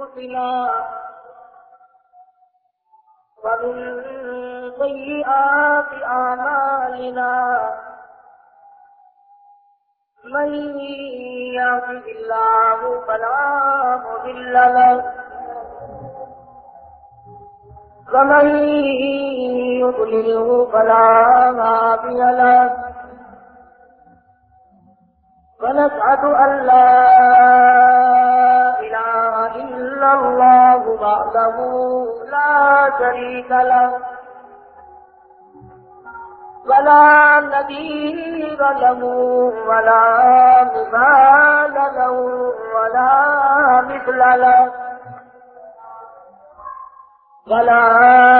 أنفسنا ومن سيئات أعمالنا من يهد الله فلا مضل له ومن يضلله فلا هادي له ونشهد أن لا إلا الله وحده لا شريك له ولا نذير له ولا مثال له ولا مثل له ولا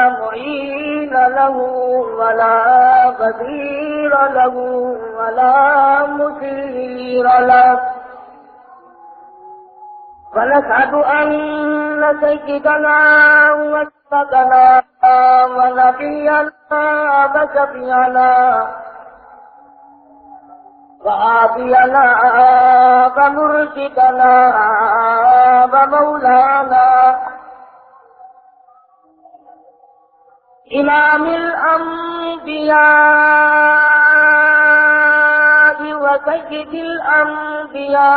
معين له ولا غدير له ولا مثير له ونشهد أن سيدنا وسيدنا ونبينا وشفيعنا وعافينا ومرشدنا ومولانا إمام الأنبياء وسيد الأنبياء.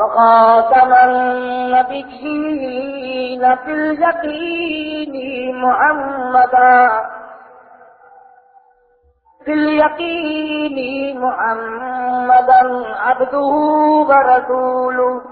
وخاتم النبيين في اليقين محمدا. في اليقين محمدا عبده ورسوله.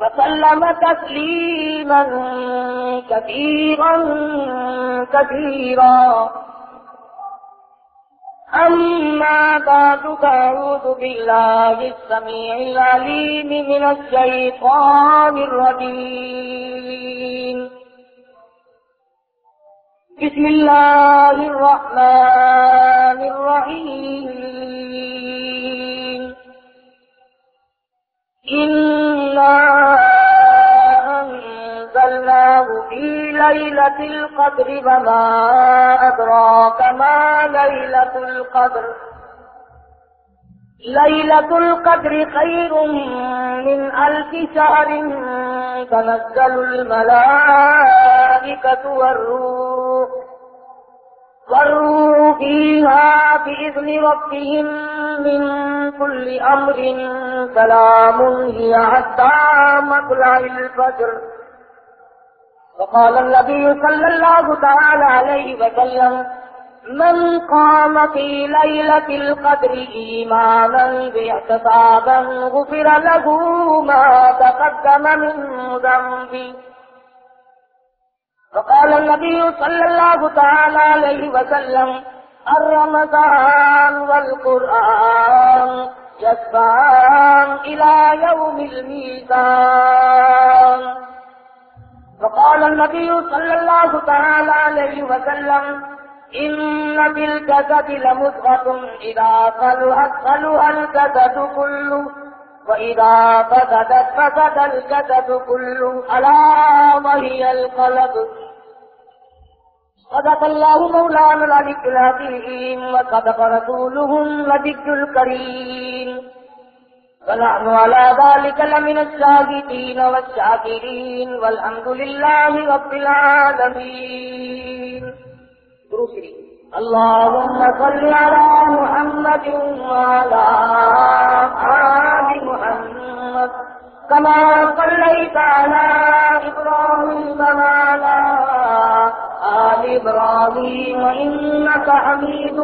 وسلم تسليما كثيرا كثيرا. أما بعد فأعوذ بالله السميع العليم من الشيطان الرجيم. بسم الله الرحمن الرحيم. إنا ليلة القدر وما أدراك ما ليلة القدر. ليلة القدر خير من ألف شهر. تنزل الملائكة والروح والروح فيها بإذن ربهم من كل أمر. سلام هي حتى مطلع الفجر. وقال النبي صلى الله تعالى عليه وسلم من قام في ليلة القدر إيمانا باعتصابا غفر له ما تقدم من ذنبه. وقال النبي صلى الله تعالى عليه وسلم الرمضان والقرآن يسفان إلى يوم الميزان وقال النبي صلى الله تعالى عليه وسلم، إن في الجسد لمضغة، إذا صلحت صلح الجسد كله، وإذا فسدت فسد الجسد كله، ألا وهي القلب. صدق الله مولانا العلي العظيم وصدق رسوله النبي الكريم. ونحن على ذلك لمن الشاهدين والشاكرين والحمد لله رب العالمين. دروسري اللهم صل على محمد وعلى آل محمد كما صليت على إبراهيم وعلى آل إبراهيم إنك حميد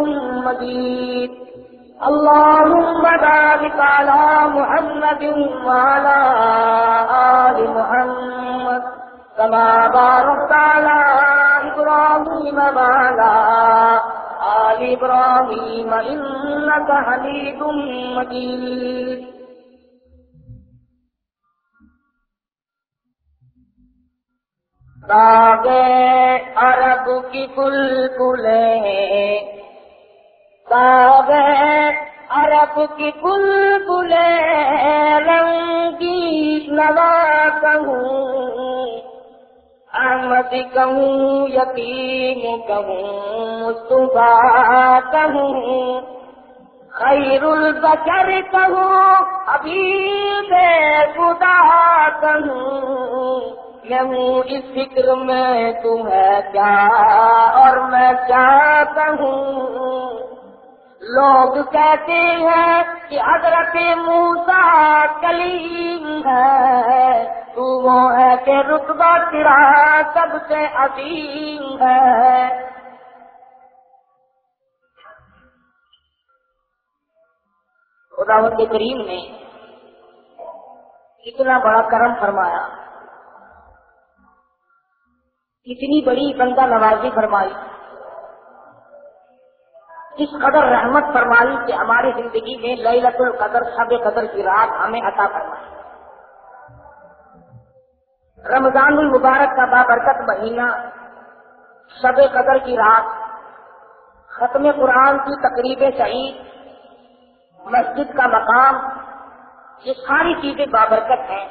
مجيد. اللهم بارك على محمد وعلى آل محمد كما باركت على إبراهيم وعلى آل إبراهيم إنك حميد مجيد. باغ عرب کی پل پلے عرب کی پل پلے رنگی نوا کہوں احمد کہوں یتیم کہوں، صبح کہوں خیر البشر کہوں ابھی بے خدا کہوں میں ہوں اس فکر میں تمہیں کیا اور میں چاہتا ہوں لوگ کہتے ہیں کہ حضرت موسا کلیم ہے۔ تو وہ ہے کہ رتبہ تیرا سب سے عظیم ہے۔ خدا کے کریم نے اتنا بڑا کرم فرمایا۔ اتنی بڑی بندہ نوازی فرمائی۔ اس قدر رحمت فرمائی کہ ہماری زندگی میں لت القدر سب قدر کی رات ہمیں عطا فرمائی۔ رمضان المبارک کا بابرکت مہینہ، شب قدر کی رات، ختم قرآن کی تقریب شہید، مسجد کا مقام، یہ ساری چیزیں بابرکت ہیں۔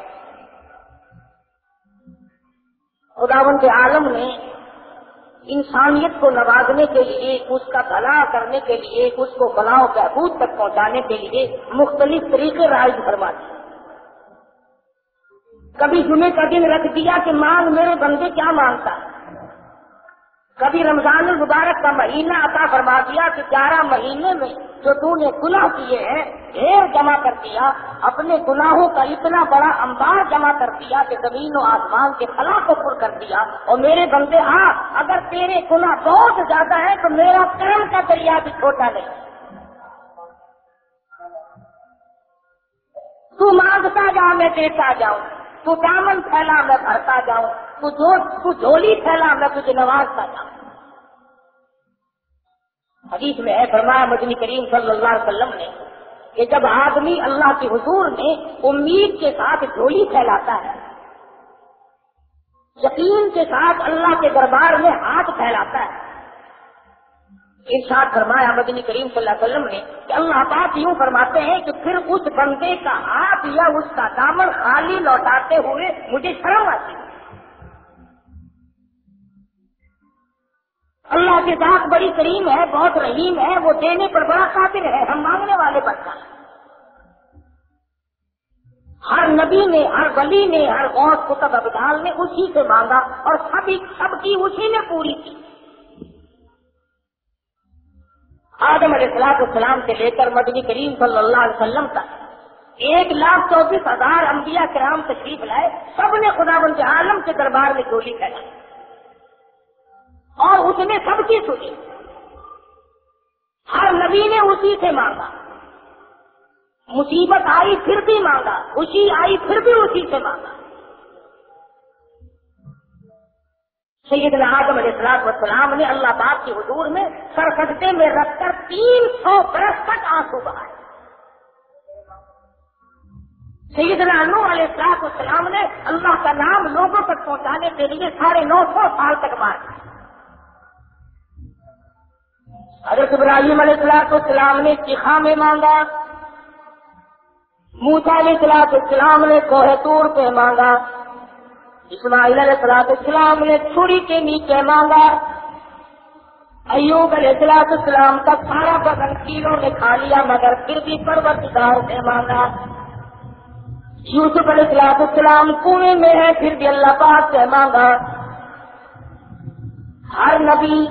خداون کے عالم نے انسانیت کو نوازنے کے لیے، اس کا بھلا کرنے کے لیے، اس کو بلاؤ بہبود تک پہنچانے کے لیے مختلف طریقے رائج فرما دیے کبھی جمعے کا دن رکھ دیا کہ مانگ میرے بندے کیا مانگتا ہے؟ کبھی رمضان المبارک کا مہینہ عطا فرما دیا کہ گیارہ مہینے میں جو تو نے گناہ کیے ہیں، ڈھیر جمع کر دیا۔ اپنے گناہوں کا اتنا بڑا انبار جمع کر دیا کہ زمین و آسمان کے خلا کو پر کر دیا۔ اور میرے بندے ہاں اگر تیرے گناہ بہت زیادہ ہے تو میرا کرم کا دریا بھی چھوٹا نہیں۔ تو مانگتا جا میں دیتا جاؤں۔ تو دامن پھیلا، میں بھرتا جاؤں۔ تو جو، تو جھولی پھیلا، میں تجھے نوازتا جاؤں حدیث میں ہے، فرمایا مدنی کریم صلی اللہ علیہ وسلم نے کہ جب آدمی اللہ کے حضور میں امید کے ساتھ جھولی پھیلاتا ہے، یقین کے ساتھ اللہ کے دربار میں ہاتھ پھیلاتا ہے، ارشاد فرمایا مدنی کریم صلی اللہ علیہ وسلم نے کہ اللہ پاک یوں فرماتے ہیں کہ پھر اس بندے کا ہاتھ یا اس کا دامن خالی لوٹاتے ہوئے مجھے شرم آتی اللہ کے ساتھ بڑی کریم ہے، بہت رحیم ہے، وہ دینے پر بڑا قابل ہے، ہم مانگنے والے بچہ ہر نبی نے، ہر ولی نے، ہر غوث کتب ابدال نے اسی سے مانگا اور سبھی سب کی اسی نے پوری کی۔ آدم علیہ السلاط السلام سے لے کر مدنی کریم صلی اللہ علیہ وسلم تک ایک لاکھ چوبیس ہزار انبیاء کرام تشریف لائے، سب نے خدا بند عالم کے دربار میں گولی پھیلائی۔ اور اس نے سب کی سنی۔ ہر نبی نے اسی سے مانگا۔ مصیبت آئی پھر بھی مانگا، خوشی آئی پھر بھی اسی سے مانگا۔ سید آدم علیہ السلام وسلام نے اللہ پاک کے حضور میں سرستے میں رکھ کر تین سو برس تک آنسو بہائے۔ سید نو علیہ السلاط والسلام نے اللہ کا نام لوگوں تک پہنچانے کے لیے ساڑھے نو سو سال تک مار حضرت ابراہیم علیہ السلاط والسلام نے چیخا میں مانگا۔ موسا علیہ السلاط السلام نے کوہتور پہ مانگا۔ اسماعیل علیہ السلاط السلام نے چھری کے نیچے مانگا۔ ایوب علیہ السلاط السلام کا سارا بدن کیڑوں نے کھا لیا، مگر پھر بھی پروت سے مانگا۔ یوسف علیہ السلاط السلام کنویں میں ہے پھر بھی اللہ پاک سے مانگا۔ ہر نبی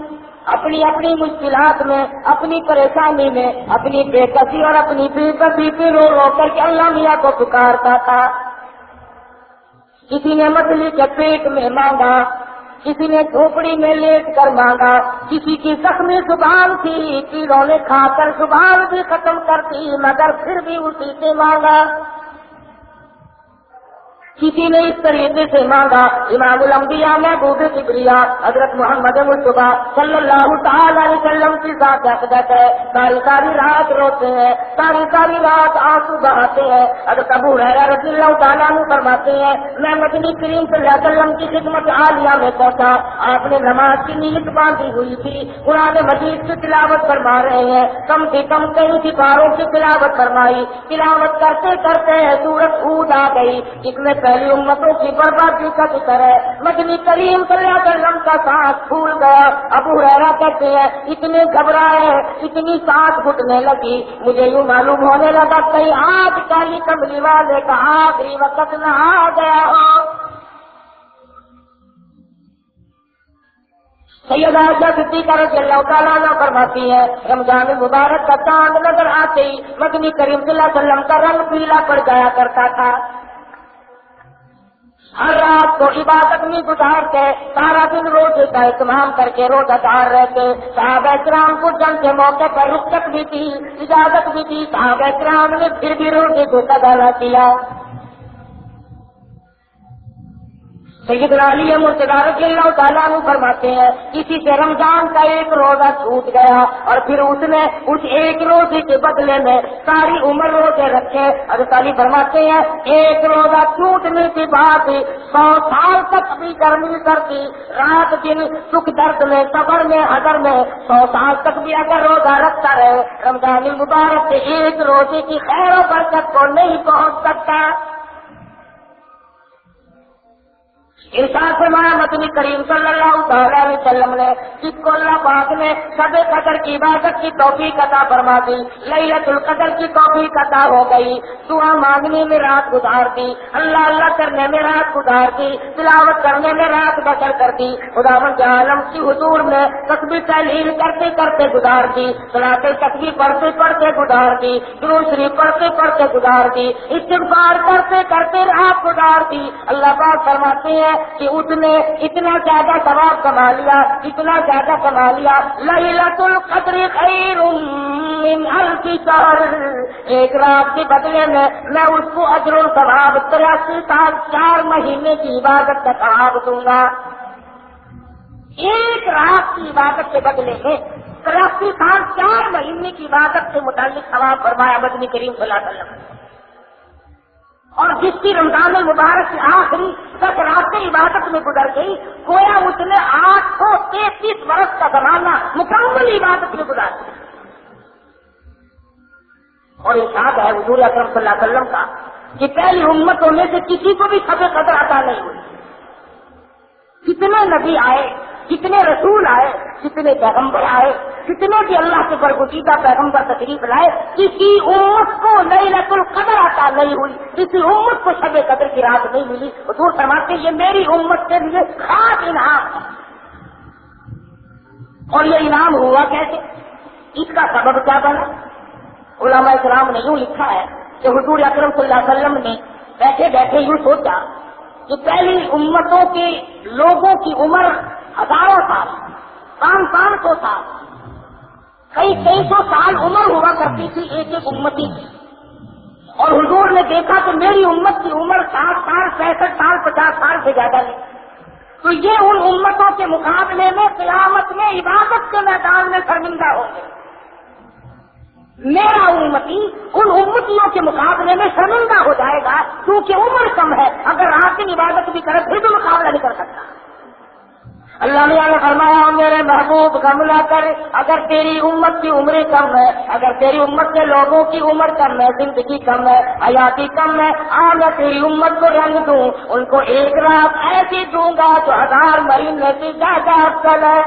اپنی اپنی مشکلات میں، اپنی پریشانی میں، اپنی بے کسی اور اپنی بے کسی پہ رو رو کر کے اللہ میاں کو پکارتا تھا۔ کسی نے مچھلی کے پیٹ میں مانگا، کسی نے جھوپڑی میں لیٹ کر مانگا، کسی کی زخمی زبان تھی کیڑوں نے کھا کر زبان بھی ختم کر دی، مگر پھر بھی اسی سے مانگا۔ کسی نے اس طریقے سے مانگا، امام الانبیاء محبوب کبریا، حضرت محمد مصطفیٰ صلی اللہ تعالی علیہ وسلم کی ذات اقدت ہے۔ ساری ساری رات روتے ہیں، ساری ساری رات آنسو بہاتے ہیں۔ اگر ابو رحرا رضی اللہ تعالیٰ نے فرماتے ہیں، میں مدنی کریم صلی اللہ علیہ وسلم کی خدمت عالیہ میں پہنچا۔ آپ نے نماز کی نیت باندھی ہوئی تھی، قرآن مجید کی تلاوت فرما رہے ہیں۔ کم سے کم کئی سپاروں کی تلاوت فرمائی۔ تلاوت کرتے کرتے سورت اود آ گئی۔ جس میں پہلی امتوں کی بربادی کا ذکر ہے۔ مدنی کریم صلی اللہ علیہ وسلم کا سانس پھول گیا۔ ابو رحرا کہتے ہیں اتنے گھبرائے، اتنی سانس گھٹنے لگی۔ مجھے یوں معلوم ہونے لگا کہیں آج کالی کملی والے کا آخری وقت نہ آ گیا ہو۔ سید عائشہ صدیقہ رضی اللہ تعالیٰ عنہ فرماتی ہے رمضان مبارک کا چاند نظر آتے ہی مدنی کریم صلی اللہ علیہ وسلم کا رنگ پیلا پڑ جایا کرتا تھا۔ ہر رات کو عبادت میں گزارتے، سارا دن روزے کا اہتمام کر کے روزہ دار رہتے۔ صحابہ کرام کو جنگ کے موقع پر رخصت بھی تھی اجازت بھی تھی صحابہ کرام نے پھر بھی روزے کو تبالا کیا سیدنا علی رضی اللہ تعالیٰ فرماتے ہیں کسی سے رمضان کا ایک روزہ چھوٹ گیا اور پھر اس نے اس ایک روزے کے بدلے میں ساری عمر روزے رکھے۔ اور تعلیم فرماتے ہیں، ایک روزہ چھوٹنے کے بعد سو سال تک بھی گرمی کرتی رات دن سکھ درد میں، صبر میں، حضر میں، سو سال تک بھی اگر روزہ رکھتا رہے، رمضان مبارک کے ایک روزے کی خیر و برکت کو نہیں پہنچ سکتا۔ ارشاد فرمایا مدنی کریم صلی اللہ تعالی علیہ وسلم نے، جس کو اللہ پاک نے سب قدر کی عبادت کی توفیق عطا فرما دی لیلت القدر کی توفیق عطا ہو گئی، دعا مانگنے میں رات گزار دی، اللہ اللہ کرنے میں رات گزار دی، تلاوت کرنے میں رات بسر کر دی خدا کے عالم کی حضور میں تصویر تحلیل کرتے کرتے گزار دی سلاط تصویر پڑھتے پڑھتے گزار دی دوسری پڑھتے پڑھتے گزار دی، استغفار کرتے کرتے رات گزار دی، اللہ پاک فرماتے ہیں کہ اس نے اتنا زیادہ ثواب کما لیا، اتنا زیادہ کما لیا۔ القدر خیر من الف شہر ایک رات کے بدلے میں میں اس کو اجر و ثواب تراسی سال، چار مہینے کی عبادت کا ثواب دوں گا۔ ایک رات کی عبادت کے بدلے میں تراسی سال، چار مہینے کی عبادت سے متعلق ثواب فرمایا بدنی کریم صلی اللہ علیہ وسلم۔ اور جس کی رمضان المبارک کی آخری دس رات عبادت میں گزر گئی، گویا اس نے آٹھ سو تینتیس برس کا زمانہ مکمل عبادت میں گزار دیا اور یہ ساتھ ہے حضور اکرم صلی اللہ علیہ وسلم کا کہ پہلی امت ہونے سے کسی کو بھی سب قدر عطا نہیں ہوئی۔ کتنے نبی آئے کتنے رسول آئے کتنے پیغمبر آئے کتنے بھی اللہ کے برگزیدہ پیغمبر تشریف لائے، کسی امت کو نئی نقل القدر آتا نہیں ہوئی، کسی امت کو شب قدر کی رات نہیں ملی۔ حضور فرماتے یہ میری امت کے لیے خاص انعام ہے۔ اور یہ انعام ہوا کیسے؟ اس کا سبب کیا بنا؟ علماء اسلام نے یوں لکھا ہے کہ حضور اکرم صلی اللہ علیہ وسلم نے بیٹھے بیٹھے یوں سوچا کہ پہلی امتوں کے لوگوں کی عمر ہزاروں سال، پانچ پانچ سو سال۔ کئی کئی سو سال عمر ہوا کرتی تھی ایک ایک امتی کی۔ اور حضور نے دیکھا کہ میری امت کی عمر سات سال پینسٹھ سال پچاس سال سے زیادہ نہیں۔ تو یہ ان امتوں کے مقابلے میں قیامت میں، عبادت کے میدان میں شرمندہ ہوں گے۔ میرا امتی ان امتیوں کے مقابلے میں شرمندہ ہو جائے گا کیونکہ عمر کم ہے۔ اگر رات کی عبادت بھی کرے، پھر بھی مقابلہ نہیں کر سکتا۔ اللہ نے فرمایا میرے محبوب غم نہ کر اگر تیری امت کی عمریں کم ہے اگر تیری امت کے لوگوں کی عمر کم ہے، زندگی کم ہے، حیاتی کم ہے آ میں تیری امت کو رنگ دوں، ان کو ایک رات ایسی دوں گا جو ہزار مہینے سے زیادہ افضل ہے۔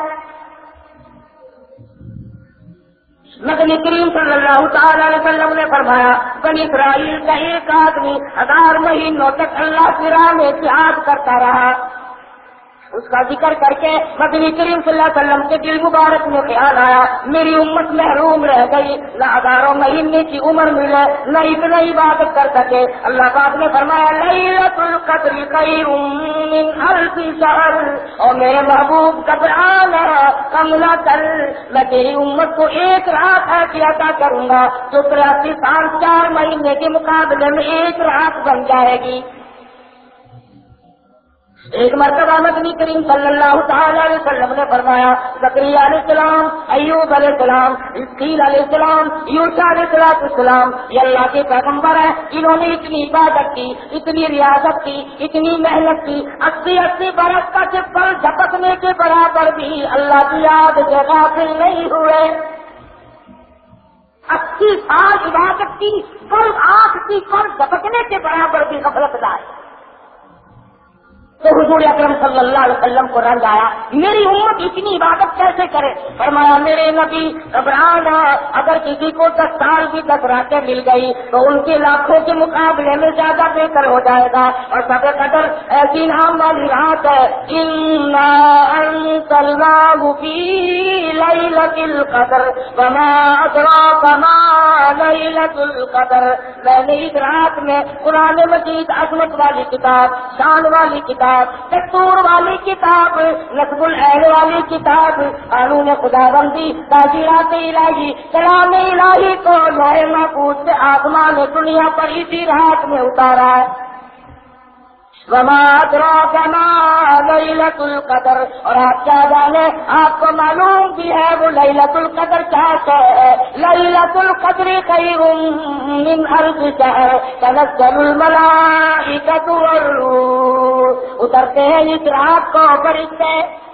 نقلی کریم صلی اللہ تعالی علیہ وسلم نے فرمایا، بنی اسرائیل کا ایک آدمی ہزار مہینوں تک اللہ کی راہ میں اتحاد کرتا رہا۔ اس کا ذکر کر کے مدنی کریم صلی اللہ علیہ وسلم کے دل مبارک میں خیال آیا، میری امت محروم رہ گئی نہ ہزاروں مہینے کی عمر ملے، نہ اتنا عبادت کر سکے۔ اللہ پاک نے فرمایا لیلت القدر خیر من الف شہر اور میرے محبوب گھبران کم نہ کر۔ میں تیری امت کو ایک رات ایسی عطا کروں گا، جو تراسی سال چار مہینے کے مقابلے میں ایک رات بن جائے گی۔ ایک مرتبہ مدنی کریم صلی اللہ تعالی علیہ وسلم نے فرمایا زکری علیہ السلام، ایوب علیہ السلام اسکیل علیہ السلام یوشا علیہ السلام یہ اللہ کے پیغمبر ہے انہوں نے اتنی عبادت کی، اتنی ریاضت کی، اتنی محنت کی، اسی اسی برس کا چپل جھپکنے کے برابر بھی اللہ کی یاد سے غافل نہیں ہوئے۔ اسی سال عبادت کی کل آنکھ کی کل جھپکنے کے برابر بھی غفلت لائے۔ تو حضور اکرم صلی اللہ علیہ وسلم کو رنگ آیا، میری امت اتنی عبادت کیسے کرے؟ فرمایا، میرے نبی گھبرانا اگر کسی کو دس سال کی دس راتیں مل گئی تو ان کے لاکھوں کے مقابلے میں زیادہ بہتر ہو جائے گا۔ اور سب قدر ایسی نام والی رات ہے۔ قدر بنا بما القدر۔ میں نے اس رات میں قرآن مجید عظمت والی کتاب، شان والی کتاب کتاب، دستور والی کتاب نقب العین والی کتاب، قانون خدا بندی تاجیرات الہی، کلام الہی کو لوہے محفوظ سے آسمان دنیا پر اسی رات میں اتارا ہے۔ لت القدر اور آپ کیا جانے آپ کو معلوم بھی ہے وہ لت القدر کیا ہے؟ لت القدر کئی من الف شہر تنزل الملائکت والروح۔ اترتے ہیں اس رات کو فرشتے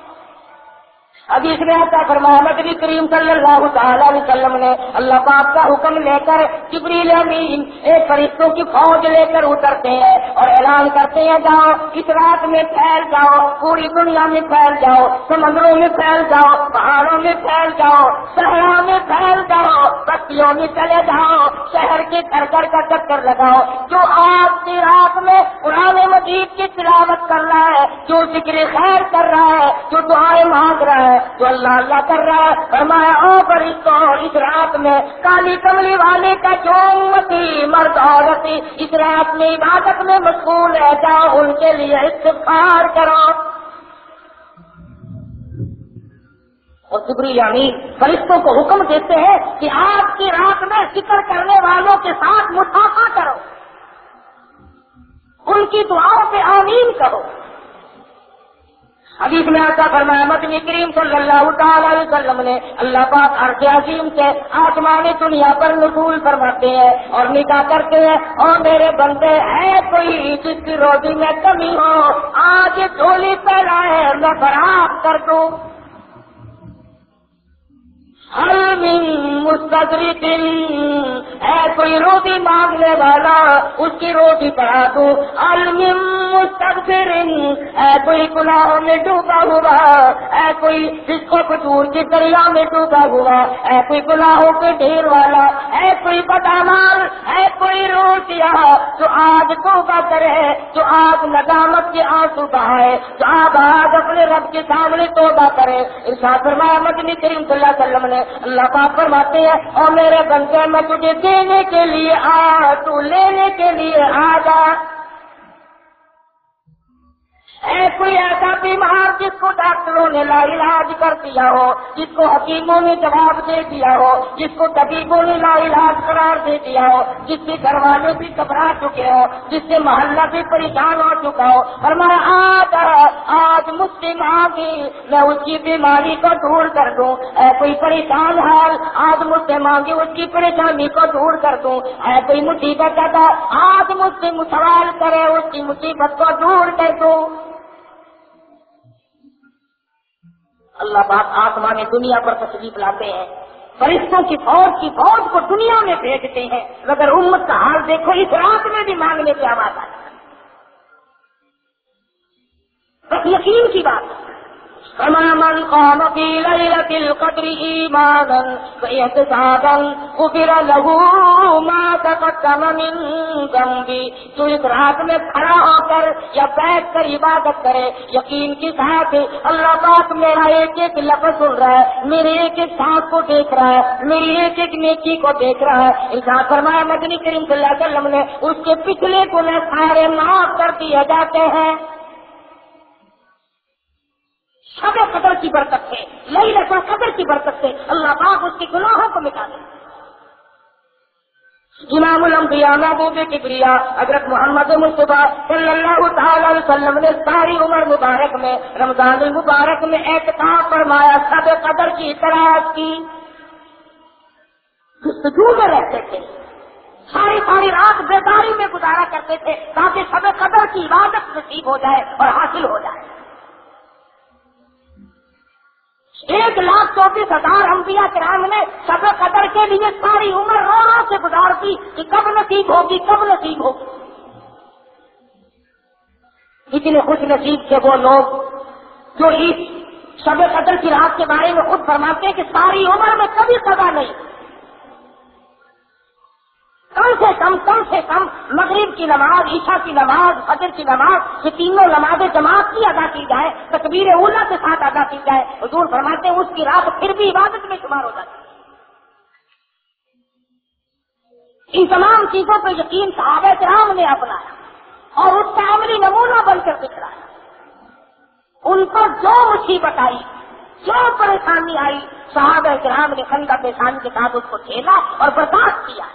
ابھی اس میں آتا فرمایا مدنی کریم صلی اللہ تعالی علیہ وسلم نے اللہ پاک کا حکم لے کر جبریل امین ایک فرشتوں کی فوج لے کر اترتے ہیں اور اعلان کرتے ہیں، جاؤ اس رات میں پھیل جاؤ، پوری دنیا میں پھیل جاؤ، سمندروں میں پھیل جاؤ، پہاڑوں میں پھیل جاؤ شہروں میں پھیل جاؤ، بستیوں میں چلے جاؤ، شہر کے گھر گھر کا چکر لگاؤ، جو آج کی رات میں پرانے مجید کی تلاوت کر رہا ہے، جو ذکر خیر کر رہا ہے، جو دعائیں مانگ رہا ہے تو اللہ اللہ کر رہا ہے۔ فرمایا او پر اس اس رات میں؟ کالی کملی والے کا جو امتی، مرد عورت اس رات میں عبادت میں مشغول ہے جاؤ، ان کے لیے استفار کرو۔ اور سبری یعنی فرشتوں کو حکم دیتے ہیں کہ آپ کی رات میں فکر کرنے والوں کے ساتھ مسافہ کرو۔ ان کی دعاؤں پہ آمین کرو حدیث میں آتا فرمایا، مدنی کریم صلی اللہ تعالی علیہ وسلم نے اللہ پاک عرض عظیم سے آسمانی دنیا پر نزول فرماتے ہیں اور نکاح کرتے ہیں۔ اور میرے بندے ہے کوئی جس کی روزی میں کمی ہو، آج جھولی پہلا ہے میں خراب کر دوں۔ دن ہے کوئی روٹی مانگنے والا، اس کی روٹی پڑھا دو مستقبر ہے کوئی گناہوں میں ڈوبا ہوا۔ ہے کوئی جس کو کچور کی دریا میں ڈوبا ہوا۔ ہے کوئی گناہوں کے ڈھیر والا۔ ہے کوئی بدامال ہے کوئی روٹیاں جو آج توبہ کرے، جو آج ندامت کے آنسو بہائے، جو آج آج اپنے رب کے سامنے توبہ کرے۔ ارشاد فرمایا، مدنی کریم صلی اللہ علیہ وسلم نے اللہ پاک فرماتے ہیں اور میرے بندے، میں تجھے دینے کے لیے آ تو لینے کے لیے آ جا۔ اے کوئی ایسا بیمار جس کو ڈاکٹروں نے لا علاج کر دیا ہو، جس کو حکیموں نے جواب دے دیا ہو، جس کو طبیبوں نے لا علاج قرار دے دیا ہو، جس کے گھر والے بھی گھبرا چکے ہو، جس سے محلہ بھی پریشان ہو چکا ہو اور میں آج آج مجھ سے مانگی میں اس کی بیماری کو دور کر دوں۔ اے کوئی پریشان حال، آج مجھ سے مانگی اس کی پریشانی کو دور کر دوں۔ اے کوئی مصیبت آج مجھ سے سوال کرے، اس کی مصیبت کو دور کر دوں۔ اللہ پاک آسمان دنیا پر تشریف لاتے ہیں۔ فرشتوں کی فوج کی فوج کو دنیا میں بھیجتے ہیں۔ اگر امت کا حال دیکھو، اس رات میں بھی مانگنے کی آواز آتی بس یقین کی بات ہے۔ فما من قام في ليلة القدر إيمانا فاحتسابا غفر له ما تقدم من ذنبه تو اس رات میں کھڑا ہو کر یا بیٹھ کر عبادت کرے۔ یقین کے ساتھ اللہ پاک میرا ایک ایک لفظ سن رہا ہے میرے ایک ایک سانس کو دیکھ رہا ہے، میری ایک ایک نیکی کو دیکھ رہا ہے۔ ارشاد فرمایا، مدنی کریم صلی اللہ علیہ وسلم نے، اس کے پچھلے گناہ سارے معاف کر دیے جاتے ہیں۔ شب قدر کی برکت سے لئی رسم قدر کی برکت سے اللہ پاک اس کے گناہوں کو مٹا دے۔ امام الانبیاء محبوب کبریا، حضرت محمد مصطفیٰ صلی اللہ تعالی علیہ وسلم نے ساری عمر مبارک میں، رمضان المبارک میں احتکاب فرمایا، سب قدر کی تلاش کی۔ میں رہتے تھے۔ ساری ساری رات بیداری میں گزارا کرتے تھے تاکہ سب قدر کی عبادت نصیب ہو جائے اور حاصل ہو جائے۔ ایک لاکھ چوبیس ہزار انبیاء کرام نے سب قدر کے لیے ساری عمر رو رو سے گزار دی کہ کب نصیب ہوگی، کب نصیب ہوگی۔ اتنے خوش نصیب تھے وہ لوگ جو اس سب قدر کی رات کے بارے میں خود فرماتے ہیں کہ ساری عمر میں کبھی سزا نہیں۔ کم سے کم کم سے کم مغرب کی نماز، عشاء کی نماز، فجر کی نماز، یہ تینوں نماز جماعت کی ادا کی جائے تکبیر اولا کے ساتھ ادا کی جائے حضور فرماتے ہیں، اس کی رات پھر بھی عبادت میں شمار ہو جاتی ان تمام چیزوں پہ یقین صحابہ کرام نے اپنایا اور اس کا عملی نمونہ بن کر دکھلایا ان کو جو مصیبت آئی، جو پریشانی آئی، صحابہ کرام نے خندہ پیشانی کے ساتھ اس کو کھیلا اور برداشت کیا۔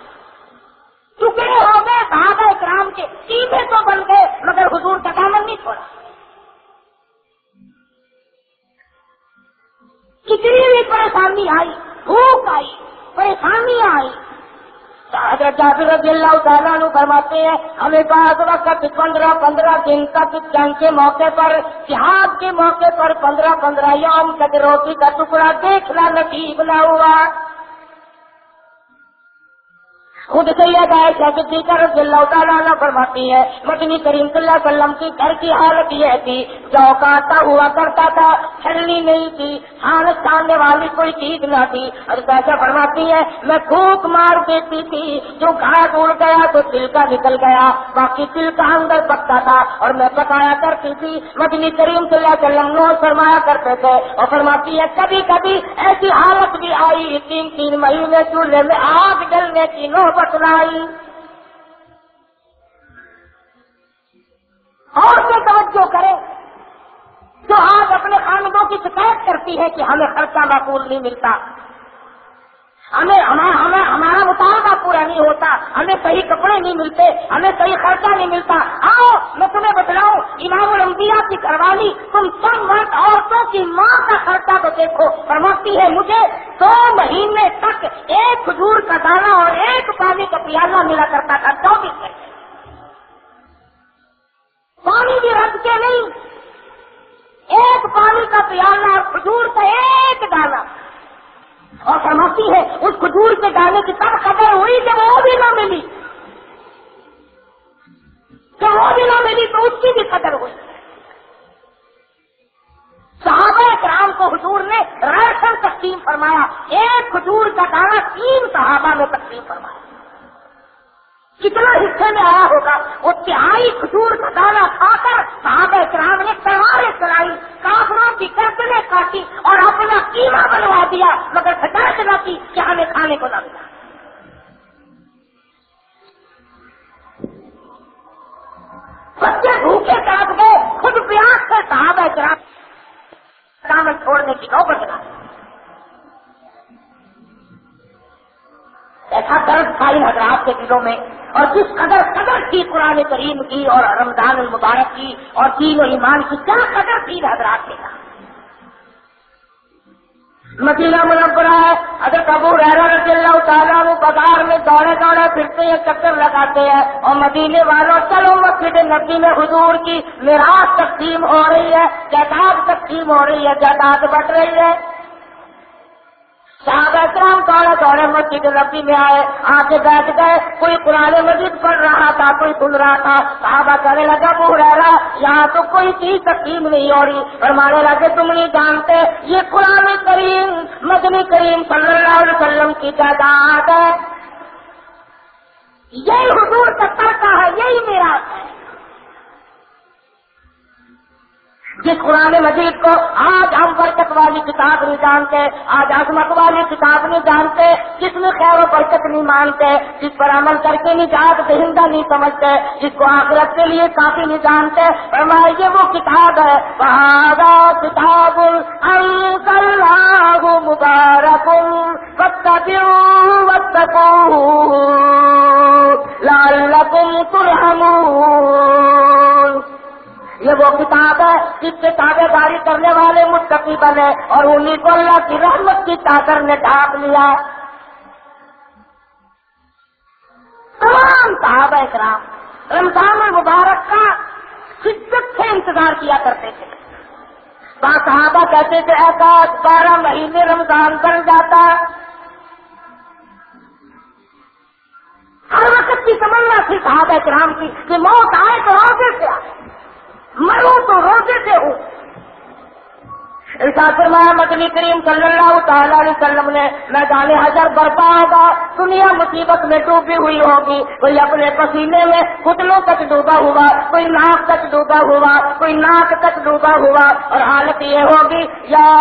ٹکڑے ہو گئے صحابہ کرام کے، سیدھے تو بن گئے، مگر حضور کا دامن نہیں چھوڑا۔ کتنی بھی پریشانی آئی، بھوک آئی پریشانیاں آئی۔ حضرت رضی اللہ تعالیٰ فرماتے ہیں، ہمیں بعض وقت پندرہ پندرہ دن تک جنگ کے موقع پر، جہاد کے موقع پر پندرہ پندرہ یوم تک روٹی کا ٹکڑا دیکھنا نصیب نہ ہوا۔ خود سید عائشہ صدیقہ رضی اللہ تعالیٰ عنہ فرماتی ہے، مدنی کریم صلی اللہ علیہ وسلم کی گھر کی حالت یہ تھی جو ہوا کرتا تھا چھلنی نہیں تھی ہانس کھانے والی کوئی چیز نہ تھی۔ اور ایسا فرماتی ہے، میں پھوک مار دیتی تھی، جو گھاٹ اڑ گیا تو دل کا نکل گیا، باقی دل کا اندر پکتا تھا۔ اور میں پکایا کرتی تھی، مدنی کریم صلی اللہ علیہ وسلم نو فرمایا کرتے تھے۔ اور فرماتی ہے، کبھی کبھی ایسی حالت بھی آئی، تین تین مہینے چولہے میں آگ جلنے کی نو بتلائی اور سے توجہ کرے، جو آج اپنے خاندوں کی شکایت کرتی ہے کہ ہمیں خرچہ معقول نہیں ملتا۔ ہمیں ہمیں ہمارا مطالبہ پورا نہیں ہوتا۔ ہمیں صحیح کپڑے نہیں ملتے، ہمیں صحیح خرچہ نہیں ملتا۔ آؤ، میں تمہیں بتلاؤں، امام الانبیاء کی کروالی تم سب مرد عورتوں کی ماں کا خرچہ تو دیکھو۔ فرماتی ہے مجھے دو مہینے تک ایک کھجور کا دانا اور ایک پانی کا پیالہ ملا کرتا تھا۔ چوبیس گھنٹے پانی بھی رکھ کے نہیں۔ ایک پانی کا پیالہ اور کھجور کا ایک دانا اور فرماتی ہے، اس کھجور کے دانے کی تب خبر ہوئی جب وہ بھی نہ ملی۔ جب وہ بھی نہ ملی تو اس کی بھی قدر ہوئی۔ صحابہ کرام کو حضور نے راشن تقسیم فرمایا، ایک کھجور کا دانا تین صحابہ میں تقسیم فرمایا۔ کتنا حصے میں آیا ہوگا وہ تہائی کھجور کا دانا کھا کر صحابہ کرام نے تہواریں چلائی کافروں کی کرتنے کاٹی اور اپنا قیمہ بنوا دیا، مگر شکایت نہ کی کہ ہمیں کھانے کو نہ ملا۔ بچے بھوکے کاٹ گئے، خود پیاس سے صحابہ کرام، دامن چھوڑنے کی نوبت نہ ایسا درد تھا ان حضرات کے دلوں میں، اور جس قدر قدر تھی قرآن کریم کی اور رمضان المبارک کی اور دین و ایمان کی، کیا قدر تھی حضرات کے ساتھ؟ مدینہ منورہ ہے اگر ابو رضی اللہ تعالیٰ وہ بازار میں دوڑے دوڑے پھرتے ہیں، چکر لگاتے ہیں، اور مدینے والوں چلو مسجد نبی میں حضور کی میراث تقسیم ہو رہی ہے، جائیداد تقسیم ہو رہی ہے، جائیداد بٹ رہی ہے۔ صحابہ کرام دوڑے دوڑے مسجد نبی میں آئے آ کے بیٹھ گئے، کوئی قرآن مجید پڑھ رہا تھا، کوئی سن رہا تھا، صحابہ کہنے لگا وہ رہ رہا یہاں تو کوئی چیز تقسیم نہیں ہو رہی۔ اور مارے لگے، تم نہیں جانتے، یہ قرآن کریم، مدنی کریم صلی اللہ علیہ وسلم کی تعداد ہے۔ یہی حضور کا ترکا ہے، یہی میرا ہے۔ جس قرآن مجید کو آج ہم برکت والی کتاب نہیں جانتے، آج عظمت والی کتاب نہیں جانتے، جس میں خیر و برکت نہیں مانتے، جس پر عمل کر کے نجات دہندہ نہیں سمجھتے، جس کو آخرت کے لیے کافی نہیں جانتے فرمایا یہ وہ کتاب ہے۔ کتاب مبارک لعلکم ترحمون وقت کتاب ہے جس سے تابے داری کرنے والے مستقی بنے اور انہیں کو اللہ کی رحمت کی چادر نے ڈھانپ لیا تمام صحابہ کرام رمضان المبارک کا شدت سے انتظار کیا کرتے تھے۔ صحابہ کہتے تھے ایسا بارہ مہینے رمضان بن جاتا۔ ہر وقت کی تمنا تھی صحابہ کرام کی کہ موت آئے تو روزے سے آئے روزے سے ہوں۔ فرمایا، مدنی کریم صلی اللہ تعالیٰ علیہ وسلم نے میں جانے حضر برپا ہوگا دنیا مصیبت میں ڈوبی ہوئی ہوگی۔ کوئی اپنے پسینے میں گھٹنوں تک ڈوبا ہوا، کوئی ناک تک ڈوبا ہوا، کوئی ناک تک ڈوبا ہوا۔ اور حالت یہ ہوگی، یا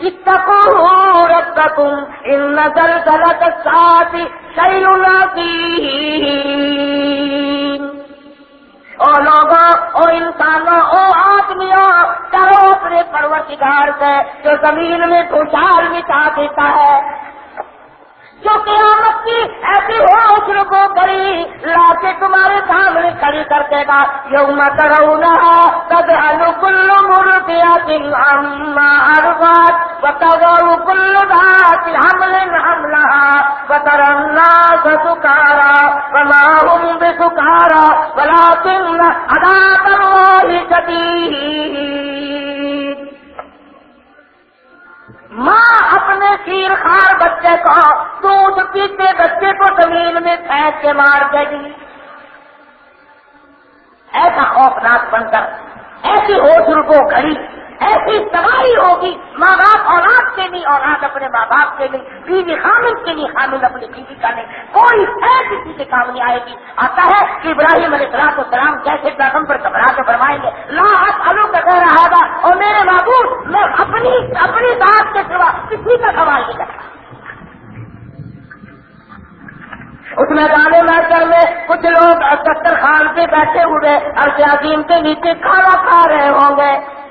اتقوا ربكم ان زلزلة الساعة شيء او لوگوں او انسانوں او آدمیوں کرو اپنے پرورتگار سے جو زمین میں خوشحال مٹا دیتا ہے۔ جو قیامت کی ایسی ہو اس کو بڑی لا کے تمہارے سامنے کھڑی کر دے گا۔ یوم کرونا تب الو کل مرتیا دن ہر بات بتاؤ کل بات حمل حملہ بترنا سکارا بنا ہوں بے سکارا بلا تم ادا کرو ہی ماں اپنے شیر خار بچے کو، دودھ پیتے بچے کو زمین میں پھینک کے مار دے گی۔ ایسا خوفناک بن کر، ایسی ہوش رکو گھڑی۔ ایسی تباہی ہوگی، ماں باپ اولاد کے لیے، اولاد اپنے ماں باپ کے لیے، بیوی خامد کے لیے خامد اپنی بیوی کا نہیں۔ کوئی کسی کے کام نہیں آئے گی۔ آتا ہے کہ ابراہیم علیہ السلام السلام جیسے پیغم پر گھبرا کے فرمائیں گے، لا الو کا کہہ رہا گا اور میرے بابو میں اپنی اپنی بات کے سوا کسی کا سوال نہیں کرتا۔ اس میدان محکر میں کچھ لوگ دسترخان پہ بیٹھے ہوئے اور عظیم کے نیچے کھانا کھا رہے ہوں گے۔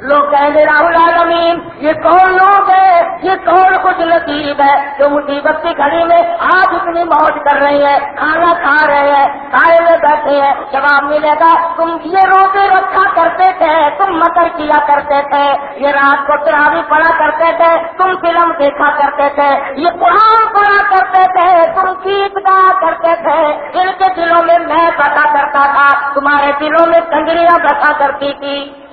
لوگ کہیں گے، راہل عالمین یہ کون لوگ ہیں؟ یہ کون کچھ نصیب ہے جو مصیبت کی گھڑی میں آج اتنی موج کر رہی ہے؟ کھانا کھا رہے ہیں سائے میں بیٹھے ہیں۔ جواب ملے گا، تم یہ روزے رکھا کرتے تھے، تم مکر کیا کرتے تھے۔ یہ رات کو تراوی پڑا کرتے تھے، تم فلم دیکھا کرتے تھے۔ یہ قرآن پڑا کرتے تھے، تم گیت گا کرتے تھے۔ ان کے دلوں میں میں بتا کرتا تھا، تمہارے دلوں میں کنجریاں بسا کرتی تھی۔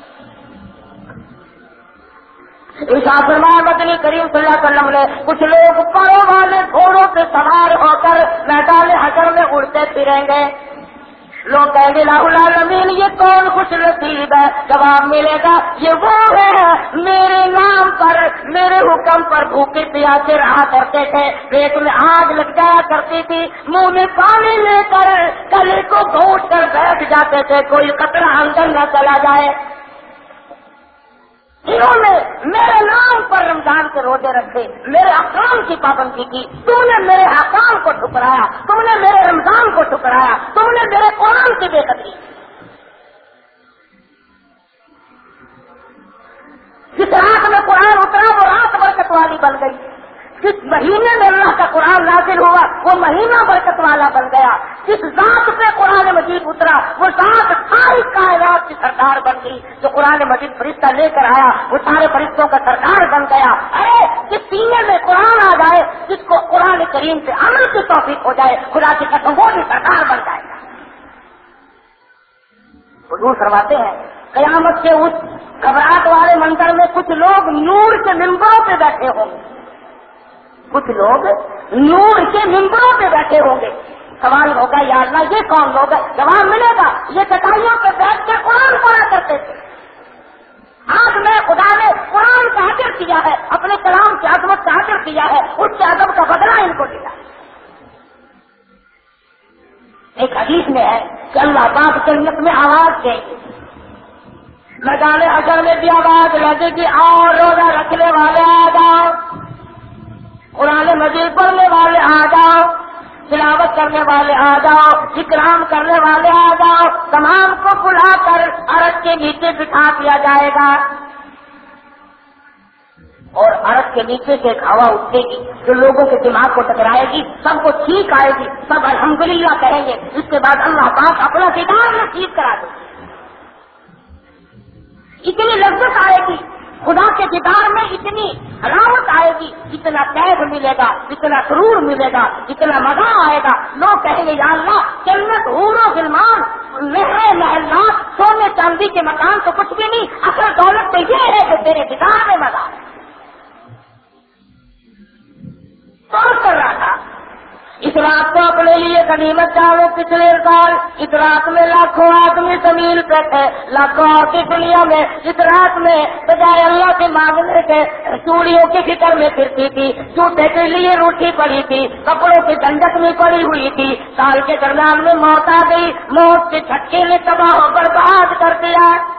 مدنی کریم صلی اللہ علیہ وسلم نے کچھ لوگ پڑوں والے گھوڑوں سے سوار ہو کر میدان حجر میں اڑتے پھریں گے. لوگ کہیں گے راہل العالمین، یہ کون خوش نصیب ہے؟ جواب ملے گا، یہ وہ ہے میرے نام پر، میرے حکم پر بھوکے پیاسے رہا کرتے تھے۔ پیٹ میں آگ لگ جایا کرتی تھی۔ منہ میں پانی لے کر گلے کو گھوٹ کر بیٹھ جاتے تھے۔ کوئی قطرہ اندر نہ چلا جائے۔ جنہوں نے میرے نام پر رمضان کے روزے رکھے، میرے احکام کی پابندی کی، تم نے میرے احکام کو ٹھکرایا، تم نے میرے رمضان کو ٹھکرایا، تم نے میرے قرآن کی بے قدری۔ جس رات میں قرآن اترا، وہ رات برکت والی بن گئی۔ جس مہینے میں اللہ کا قرآن نازل ہوا، وہ مہینہ برکت والا بن گیا۔ جس ذات پہ قرآن مجید اترا، وہ ذات ساری کائنات کی سردار بن گئی۔ جو قرآن مجید فرشتہ لے کر آیا، وہ سارے فرشتوں کا سردار بن گیا۔ ارے، جس سینے میں قرآن آ جائے، جس کو قرآن کریم سے عمل کی توفیق ہو جائے، خدا کی قسم وہ بھی سردار بن جائے گا۔ حضور فرماتے ہیں، قیامت کے اس گھبراہٹ والے منظر میں کچھ لوگ نور کے ممبروں پہ بیٹھے ہوں گے۔ کچھ لوگ نور کے ممبروں پہ بیٹھے ہوں گے۔ سوال ہوگا یاد نہ یہ کون لوگ ہے جواب ملے گا، یہ چٹائیوں پہ بیٹھ کے قرآن پڑھا کرتے تھے۔ آج میں خدا نے قرآن کا حاضر کیا ہے، اپنے کلام کی عظمت کا حاضر کیا ہے، اس کے ادب کا بدلا ان کو دیا ایک حدیث میں ہے کہ اللہ پاک جنت میں آواز دیں گے میں میں بھی آواز لگے گی، اور روزہ رکھنے والے آ جاؤ قرآن مجید پڑھنے والے آ جاؤ، تلاوت کرنے والے آ جاؤ، اکرام کرنے والے آ جاؤ، تمام کو بلا کر عرض کے نیچے بٹھا دیا جائے گا۔ اور عرب کے نیچے سے ایک ہوا اٹھے گی، جو لوگوں کے دماغ کو ٹکرائے گی، سب کو ٹھیک آئے گی، سب الحمدللہ کہیں گے۔ اس کے بعد اللہ پاک اپنا دیدار میں ٹھیک کرا دے اتنی لذت آئے گی۔ خدا کے دیدار میں اتنی حلاوت آئے گی، جتنا قید ملے گا، جتنا سرور ملے گا، جتنا مزہ آئے گا۔ لوگ کہیں گے، یا اللہ، جنت و سلمان محر محلات، سونے چاندی کے مکان تو کچھ بھی نہیں، اصل دولت تو یہ ہے کہ تیرے دیدار میں مزہ آئے۔ کر رہا تھا اس رات کو اپنے لیے غنیمت جانو پچھلے سال اس رات میں لاکھوں آدمی زمین پہ تھے، لاکھوں کی دنیا میں اس رات میں بجائے اللہ کے مانگنے کے چوڑیوں کی فکر میں پھرتی تھی، جوتے کے لیے روٹی پڑی تھی، کپڑوں کی دنڈک میں پڑی ہوئی تھی۔ سال کے درمیان میں موت آ گئی، موت کے چھٹکے نے تباہ برباد کر دیا۔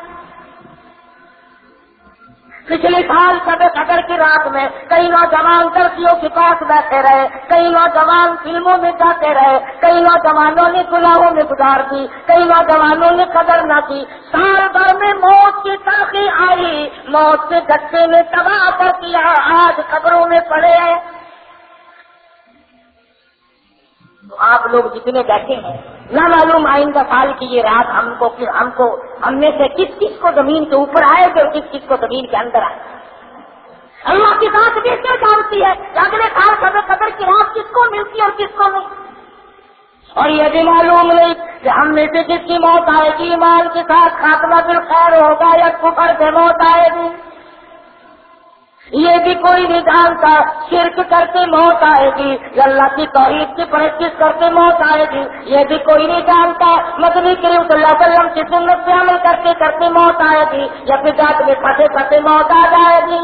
پچھلے سال سب قدر کی رات میں کئی نوجوان درسیوں کے پاس بیٹھے رہے، کئی نوجوان فلموں میں جاتے رہے، کئی نوجوانوں نے گلاحوں میں گزار دی، کئی نوجوانوں نے قدر نہ کی۔ سال بھر میں موت کی تاخیر آئی، موت کے گٹے میں تباہ کر دیا، آج خبروں میں پڑے ہیں۔ تو آپ لوگ جتنے بیٹھے ہیں نہ معلوم آئندہ سال کی یہ رات ہم کو پھر ہم کو ہم میں سے کس کس کو زمین کے اوپر آئے گے اور کس کس کو زمین کے اندر آئے؟ اللہ کی بات کیسے جانتی ہے اگلے سال قدر قدر کی رات کس کو ملتی ہے اور کس کو نہیں؟ اور یہ بھی معلوم نہیں کہ ہم میں سے کس کی موت آئے گی ایمان کے ساتھ خاتمہ دل خیر ہوگا یا کفر سے موت آئے گی۔ یہ بھی کوئی نہیں جانتا، شرک کر کے موت آئے گی اللہ کی توحید کی پریکٹس کر کے موت آئے گی، یہ بھی کوئی نہیں جانتا۔ مدنی کریم صلی اللہ علیہ وسلم کی سنت سے عمل کرتے کرتے موت آئے گی، یا پھر جات میں پھنسے پھنسے موت آ جائے گی۔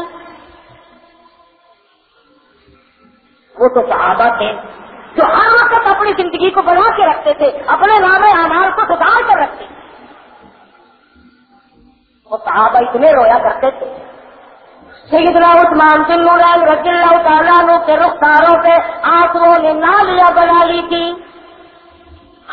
وہ تو صحابہ تھے، جو ہر وقت اپنی زندگی کو بنا کے رکھتے تھے، اپنے نام آمار کو سدھار کر رکھتے۔ وہ صحابہ اتنے رویا کرتے تھے۔ سیدنا عثمان بن نورین رضی اللہ تعالیٰ عنہ کے رخساروں سے آنکھوں نے نہ لیا بنا لی تھی۔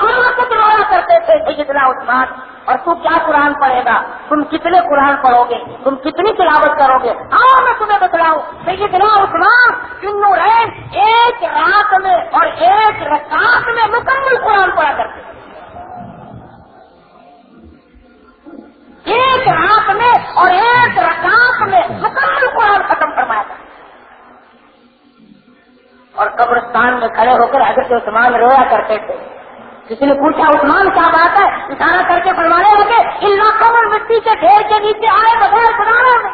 ہم وقت رویا کرتے تھے سیدنا عثمان۔ اور تو کیا قرآن پڑھے گا؟ تم کتنے قرآن پڑھو گے؟ تم کتنی تلاوت کرو گے؟ ہاں میں تمہیں بتلاؤں، سیدنا عثمان بن نورین ایک رات میں اور ایک رکعت میں مکمل قرآن پڑھا کرتے تھے۔ ایک رات میں اور ایک رکعت میں مکمل قرآن ختم فرمایا تھا۔ اور قبرستان میں کھڑے ہو کر حضرت عثمان رویا کرتے تھے۔ کسی نے پوچھا، عثمان کیا بات ہے؟ اشارہ کر کے فرمانے لگے، ان لاکھوں میں مٹی کے ڈھیر کے نیچے آئے بغیر بنانے میں۔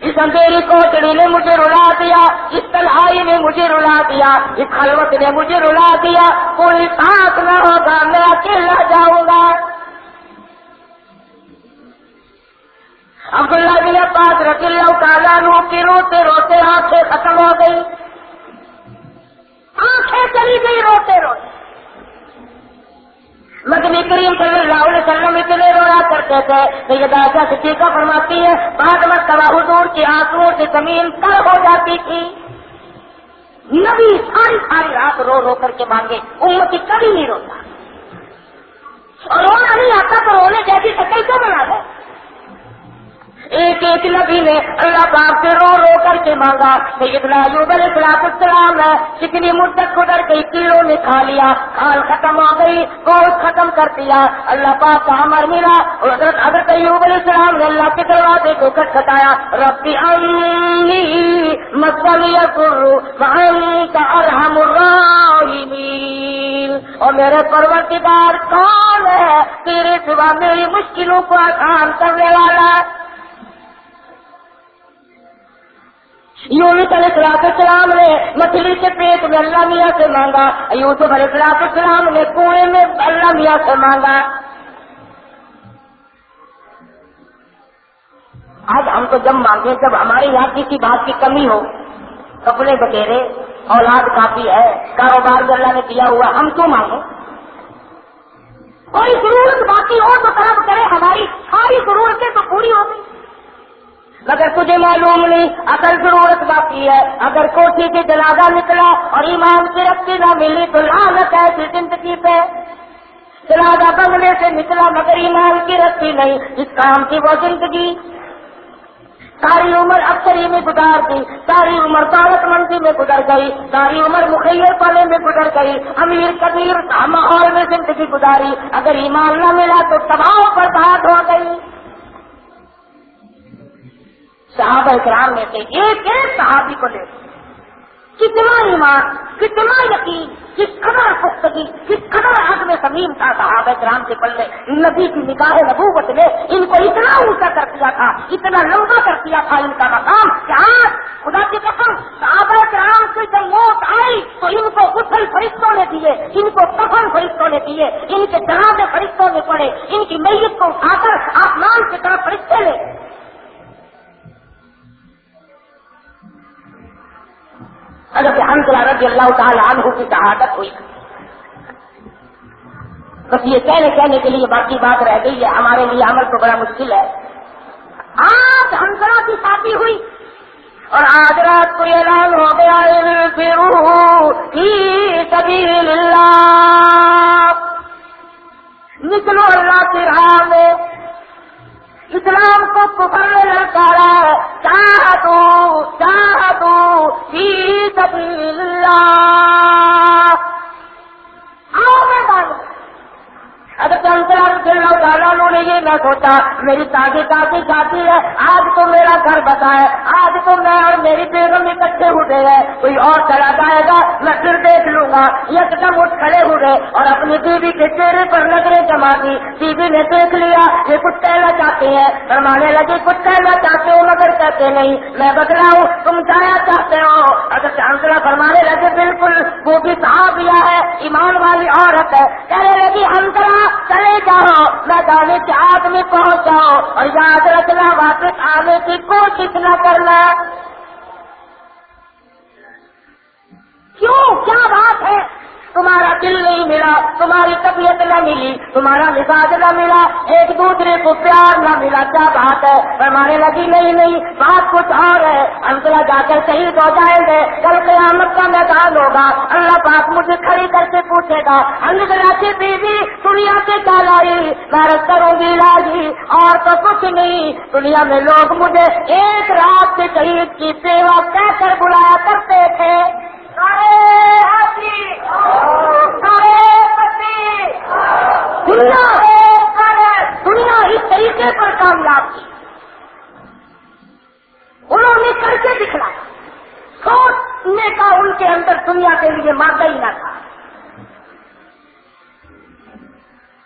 اس اندھیری کوچڑی نے مجھے رلا دیا، اس تنہائی نے مجھے رلا دیا، اس خلوت نے مجھے رلا دیا۔ کوئی ساتھ نہ ہوگا، میں اکیلا جاؤں گا۔ عبداللہ بن عباس رضی اللہ تعالیٰ نو کی روتے روتے آنکھیں ختم ہو گئی آنکھیں چلی گئی روتے روتے۔ مدنی کریم صلی اللہ علیہ وسلم اتنے رویا کرتے تھے۔ سید آجا صدیقہ فرماتی ہے، بعد میں کبا حضور کی آنکھوں سے زمین تر ہو جاتی تھی۔ نبی ساری ساری رات رو رو کر کے مانگے امتی کبھی نہیں روتا۔ اور رونا نہیں آتا تو رونے جیسی شکل کیوں بنا ہے ایک ایک نبی نے اللہ پاک سے رو رو کر کے مانگا۔ سیدنا ایوب علیہ السلام السلام ہے کتنی مدت گزر گئی کلو نے کھا لیا۔ کھال ختم ہو گئی گوشت ختم کر دیا۔ اللہ پاک کا ہمر ملا۔ حضرت حضرت ایوب علیہ السلام نے اللہ کے دروازے کو کٹ کھٹایا ربی امی مسلی کرو کا ارحم الراحمین۔ اور میرے پروردگار، کون ہے تیرے سوا میری مشکلوں کو آسان کرنے والا؟ یونس علیہ السلام السلام نے مچھلی کے پیٹ میں اللہ میاں سے مانگا، یوسف علیہ السلام السلام نے کنویں میں اللہ میاں سے مانگا۔ آج ہم تو جب مانگے جب ہمارے یہاں کسی بات کی کمی ہو، کپڑے بٹیرے، اولاد کافی ہے، کاروبار بھی اللہ نے دیا ہوا، ہم کیوں مانگے کوئی ضرورت باقی ہو تو طلب کرے ہماری ساری ضرورتیں تو پوری ہو گئی۔ مگر تجھے معلوم نہیں اصل ضرورت باقی ہے۔ اگر کوٹھی سے جنازہ نکلا اور ایمان کی رقص نہ ملی تو لانت ہے زندگی پہ۔ جنازہ بنگلے سے نکلا مگر ایمان کی رقص نہیں اس کام کی وہ زندگی۔ ساری عمر اکثری میں گزار دی، ساری عمر دولت مندی میں گزر گئی، ساری عمر مخیر پالے میں گزر گئی، امیر کبیر ماحول میں زندگی گزاری۔ اگر ایمان نہ ملا تو تباہ پر بات ہو گئی۔ صحابہ کرام میں سے ایک ایک صحابی کو لے کتنا ایمان، کتنا یقین، کس قدر پختگی، کس قدر حد میں سمیم تھا صحابہ کرام کے پلے۔ نبی کی نکاح نبوت نے ان کو اتنا اونچا کر دیا تھا، اتنا لمبا کر دیا تھا ان کا مقام کہ آج خدا کی قسم صحابہ کرام سے جب موت آئی تو ان کو اصل فرشتوں نے دیے، ان کو کفن فرشتوں نے دیے، ان کے جناب فرشتوں نے پڑے، ان کی میت کو اٹھا کر آسمان کی طرف فرشتے حضرت رضی اللہ تعالی عنہ کی شہادت ہوئی۔ بس یہ کہنے کہنے کے لیے باقی بات رہ گئی ہے، ہمارے لیے عمل تو بڑا مشکل ہے۔ آج ہنسلا کی شادی ہوئی اور آج رات کو اعلان ہو گیا اللہ۔ نکلو اللہ کی راہ میں اسلام کو پکارا کرا چاہ تو چاہ تو سبیل اللہ۔ آؤ میں بات تعالیٰ نے یہ نہ سوچا میری تازی کافی شادی ہے۔ آج تو میرا گھر بتا ہے۔ آج تو میں اور میری بیگم اکٹھے اٹھے ہیں۔ کوئی اور چلا جائے گا، میں پھر دیکھ لوں گا۔ ایک دم اٹھ کھڑے ہو گئے اور اپنی بیوی کے چہرے پر نظریں جما دی بیوی نے دیکھ لیا، یہ کچھ کہنا چاہتے ہیں۔ فرمانے لگے کچھ کہنا چاہتے ہو، مگر کہتے نہیں۔ میں بدلا ہوں، تم جانا چاہتے ہو۔ اگر چانسلہ فرمانے لگے، بالکل، وہ بھی صاحب ہے، ایمان والی عورت ہے۔ کہنے لگی ہم چلے جاؤ میں کے آگ میں پہنچ جاؤ اور یاد رکھنا، واپس آنے کی کوشش نہ کرنا۔ کیوں؟ کیا بات ہے؟ تمہارا دل نہیں ملا، تمہاری طبیعت نہ ملی، تمہارا مزاج نہ ملا، ایک دوسرے کو پیار نہ ملا، کیا بات ہے؟ ہمارے لگی نہیں نہیں، بات کچھ اور ہے۔ انتلا جا کر شہید ہو جائیں گے، کل قیامت کا میدان ہوگا۔ اللہ پاک مجھے کھڑی کر کے پوچھے گا انتلا کی بیوی دنیا سے کیا لائی؟ محرت کروں گی لاجی اور تو کچھ نہیں۔ دنیا میں لوگ مجھے ایک رات سے شہید کی سیوا کہہ کر بلایا کرتے تھے۔ دنیا دنیا اس طریقے پر کامیاب کی انہوں نے کر کے دکھلا سوچنے کا ان کے اندر دنیا کے لیے مادہ ہی نہ تھا۔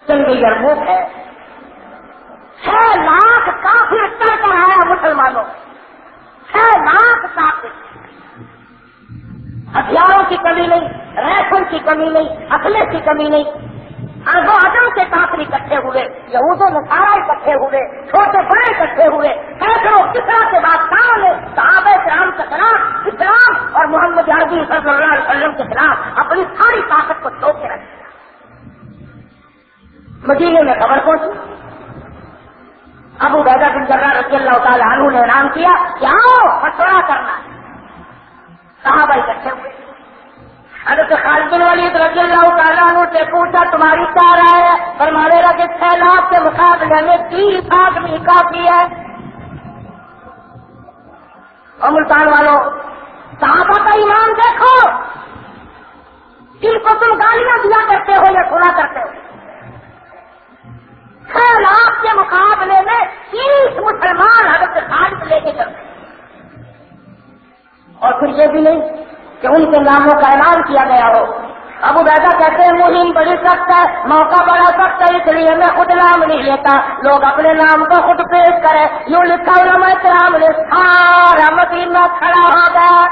چندی گرموک ہے۔ چھ لاکھ کافی کر کر آیا مسلمانوں۔ چھ لاکھ کافی ہتھیاروں کی کمی نہیں ریفل کی کمی نہیں اخلے کی کمی نہیں۔ اربوں ادم سے کافر اکٹھے ہوئے، یہودوں میں سارا اکٹھے ہوئے، چھوٹے بڑے اکٹھے ہوئے سینکڑوں کسرا کے بعد نے صحابہ کرام کے خلاف، اسلام اور محمد عربی صلی اللہ علیہ وسلم کے خلاف اپنی ساری طاقت کو چھو کے رکھ دیا۔ مدینے میں خبر پہنچی۔ ابو بیدا بن جگہ رضی اللہ تعالیٰ عنہ نے اعلان کیا کہ آؤ مشورہ کرنا۔ صحابہ حضرت خالد بن ولید رضی اللہ تعالیٰ عنہ سے پوچھا، تمہاری کیا رائے ہے؟ پر مارے کہ چھ لاکھ کے مقابلے میں تیس آدمی کافی ہے اور ملتان والوں، صحابہ کا ایمان دیکھو۔ جن کو تم گالیاں دیا کرتے ہو یا سنا کرتے ہو۔ چھ لاکھ کے مقابلے میں تیس مسلمان حضرت خالد لے کے چلتے اور پھر یہ بھی نہیں کہ ان کے ناموں کا اعلان کیا گیا ہو۔ ابو بیدا کہتے ہیں، مہم بڑی سخت ہے، موقع بڑا سخت ہے، اس لیے میں خود نام نہیں لیتا۔ لوگ اپنے نام کو خود پیش کرے یوں لکھا ہوا میں کرام نے سارا مدینہ کھڑا ہوگا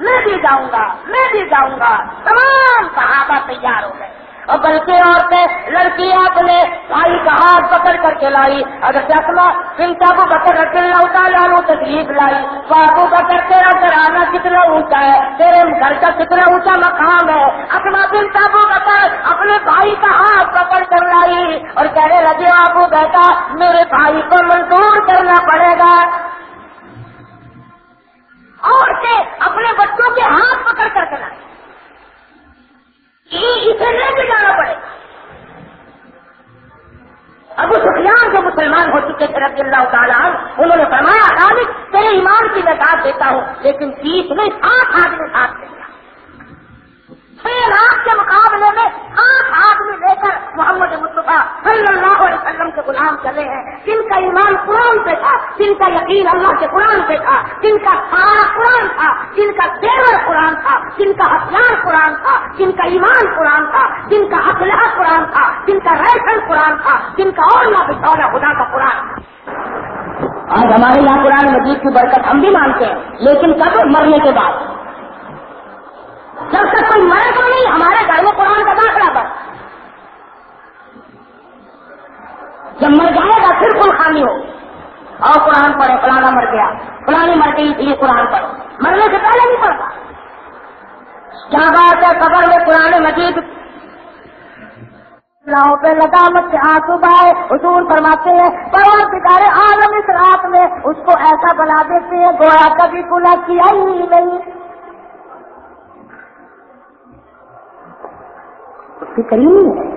میں بھی جاؤں گا، میں بھی جاؤں گا۔ تمام صحابہ تیار ہو گئے۔ اور بلکہ عورتیں، لڑکیاں اپنے بھائی کا ہاتھ پکڑ کر کے لائی۔ اگر چکما چنتا کو بکر رکھ تعالیٰ تکلیف لائی بابو بکر تیرا گھرانا کتنا اونچا ہے، تیرے گھر کا کتنا اونچا مقام ہے۔ اپنا چنتا کو بکر اپنے بھائی کا ہاتھ پکڑ کر لائی۔ اور کہنے لگے آپ بیٹا، میرے بھائی کو منظور کرنا پڑے گا۔ اور اپنے بچوں کے ہاتھ پکڑ کر کے لائی۔ اسے لے کے جانا پڑے ابو سفیان جو مسلمان ہو چکے تھے رضی اللہ تعالیٰ انہوں نے فرمایا خالد تیرے ایمان کی میں ساتھ دیتا ہوں، لیکن تیس میں سات آدمی ساتھ دیں چھ لاکھ کے مقابلے میں آٹھ آدمی لے کر محمد مصطفیٰ صلی اللہ علیہ وسلم کے غلام چلے ہیں۔ جن کا ایمان قرآن پہ تھا، جن کا یقین اللہ کے قرآن پہ تھا، جن کا سارا قرآن تھا، جن کا دیور قرآن تھا، جن کا ہتھیار قرآن تھا، جن کا ایمان قرآن تھا، جن کا اسلحہ قرآن تھا، جن کا ریشن قرآن تھا، جن کا اور نہ بچا خدا کا قرآن۔ آج ہمارے یہاں قرآن مجید کی برکت ہم بھی مانتے ہیں، لیکن کب مرنے کے بعد جب تک کوئی مرے تو نہیں، ہمارے گھر میں قرآن کا داخلہ پر جب مر جائے گا، پھر کل خانی ہو۔ اور قرآن پڑھے فلانا مر گیا۔ فلانی مر گئی تھی قرآن پڑھو۔ مرنے سے پہلے نہیں پڑھتا۔ کیا بات ہے؟ قبر میں قرآن مجید۔ پہ لگامت سے آنسو بائے حضور فرماتے ہیں پرور پکارے عالم اس رات میں اس کو ایسا بنا دیتے ہیں، گویا کبھی کلا کیا ہی نہیں۔ کی کریم ہے۔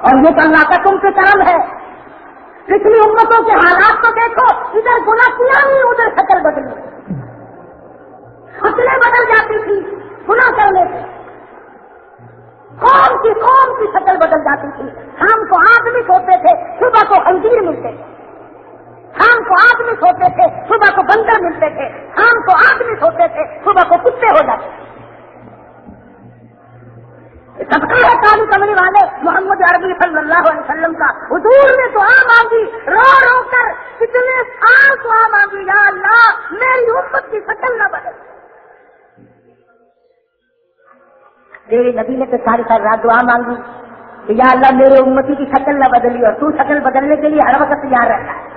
اور یہ تو اللہ کا تم سے کرم ہے۔ پچھلی امتوں کے حالات کو دیکھو، ادھر گنا کیا نہیں، ادھر شکل بدلی۔ فصلیں بدل جاتی تھی گنا کرنے سے قوم کی قوم کی شکل بدل جاتی تھی۔ شام کو آدمی سوتے تھے، صبح کو خنزیر ملتے۔ تھے شام کو آدمی سوتے تھے، صبح کو بندر ملتے تھے۔ شام کو آدمی سوتے تھے، صبح کو کتے ہو جاتے۔ تھے سب کا ہے کام کمرے والے محمد عربی صلی اللہ علیہ وسلم کا۔ حضور نے تو آ مانگی، رو رو کر کتنے سال تو آ مانگی، یا اللہ، میری امت کی شکل نہ بدل میری نبی نے تو ساری ساری رات دعا مانگی کہ یا اللہ، میرے امتی کی شکل نہ بدلی اور تو شکل بدلنے کے لیے ہر وقت تیار رہتا ہے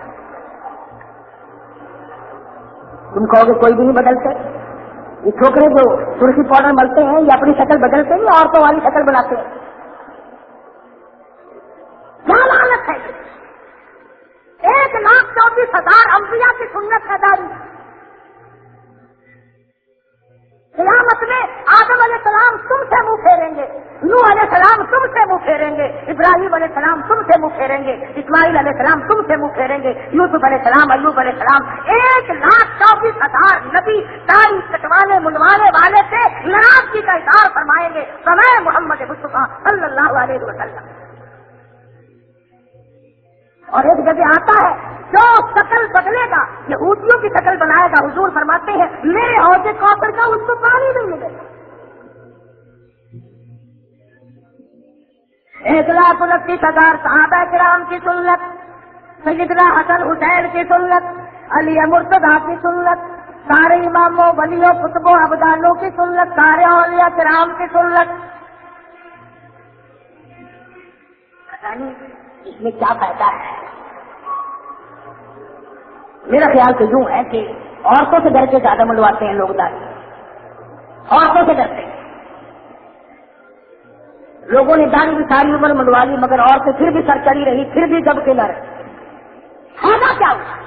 تم کہو گے کوئی بھی نہیں بدلتے۔ یہ چھوکرے جو ترسی پاؤڈر ملتے ہیں یا اپنی شکل بدلتے ہیں یا عورتوں والی شکل بناتے ہیں۔ کیا لالت ہے؟ ایک لاکھ چوبیس ہزار امبیا کی سنت ہے داری۔ قیامت میں آدم علیہ السلام تم سے منہ پھیریں گے نو علیہ السلام تم سے منہ پھیریں گے، ابراہیم علیہ السلام تم سے منہ پھیریں گے، اسماعیل علیہ السلام تم سے منہ پھیریں گے، یوسف علیہ السلام، ایوب علیہ السلام، ایک لاکھ چوبیس ہزار نبی تاریخ کٹوانے منوانے والے سے ناراضگی کا اظہار فرمائیں گے۔ سمے محمد مصطفیٰ صلی اللہ علیہ وسلم۔ اور ایک جگہ آتا ہے، جو شکل بدلے گا یہ اونٹیوں کی شکل بنائے گا۔ حضور فرماتے ہیں، میرے عہدے کوپر کا، اس کو پانی نہیں ملے گا۔ ایک لاکھ انتیس ہزار صحابہ کرام کی سنت، سیدنا حسن حسین کی سنت، علی مرتدا کی سنت، سارے اماموں، ولیوں کتبوں ابدالوں کی سنت، سارے اولیاء کرام کی سنت۔ اس میں کیا فائدہ ہے؟ میرا خیال تو یوں ہے کہ عورتوں سے ڈر کے زیادہ منڈواتے ہیں لوگ داری عورتوں سے ڈرتے ہیں لوگوں نے داری بھی ساری عمر منڈوا لی، مگر عورتیں پھر بھی سر چڑی رہی، پھر بھی جب کے نہ رہی کیا ہوا؟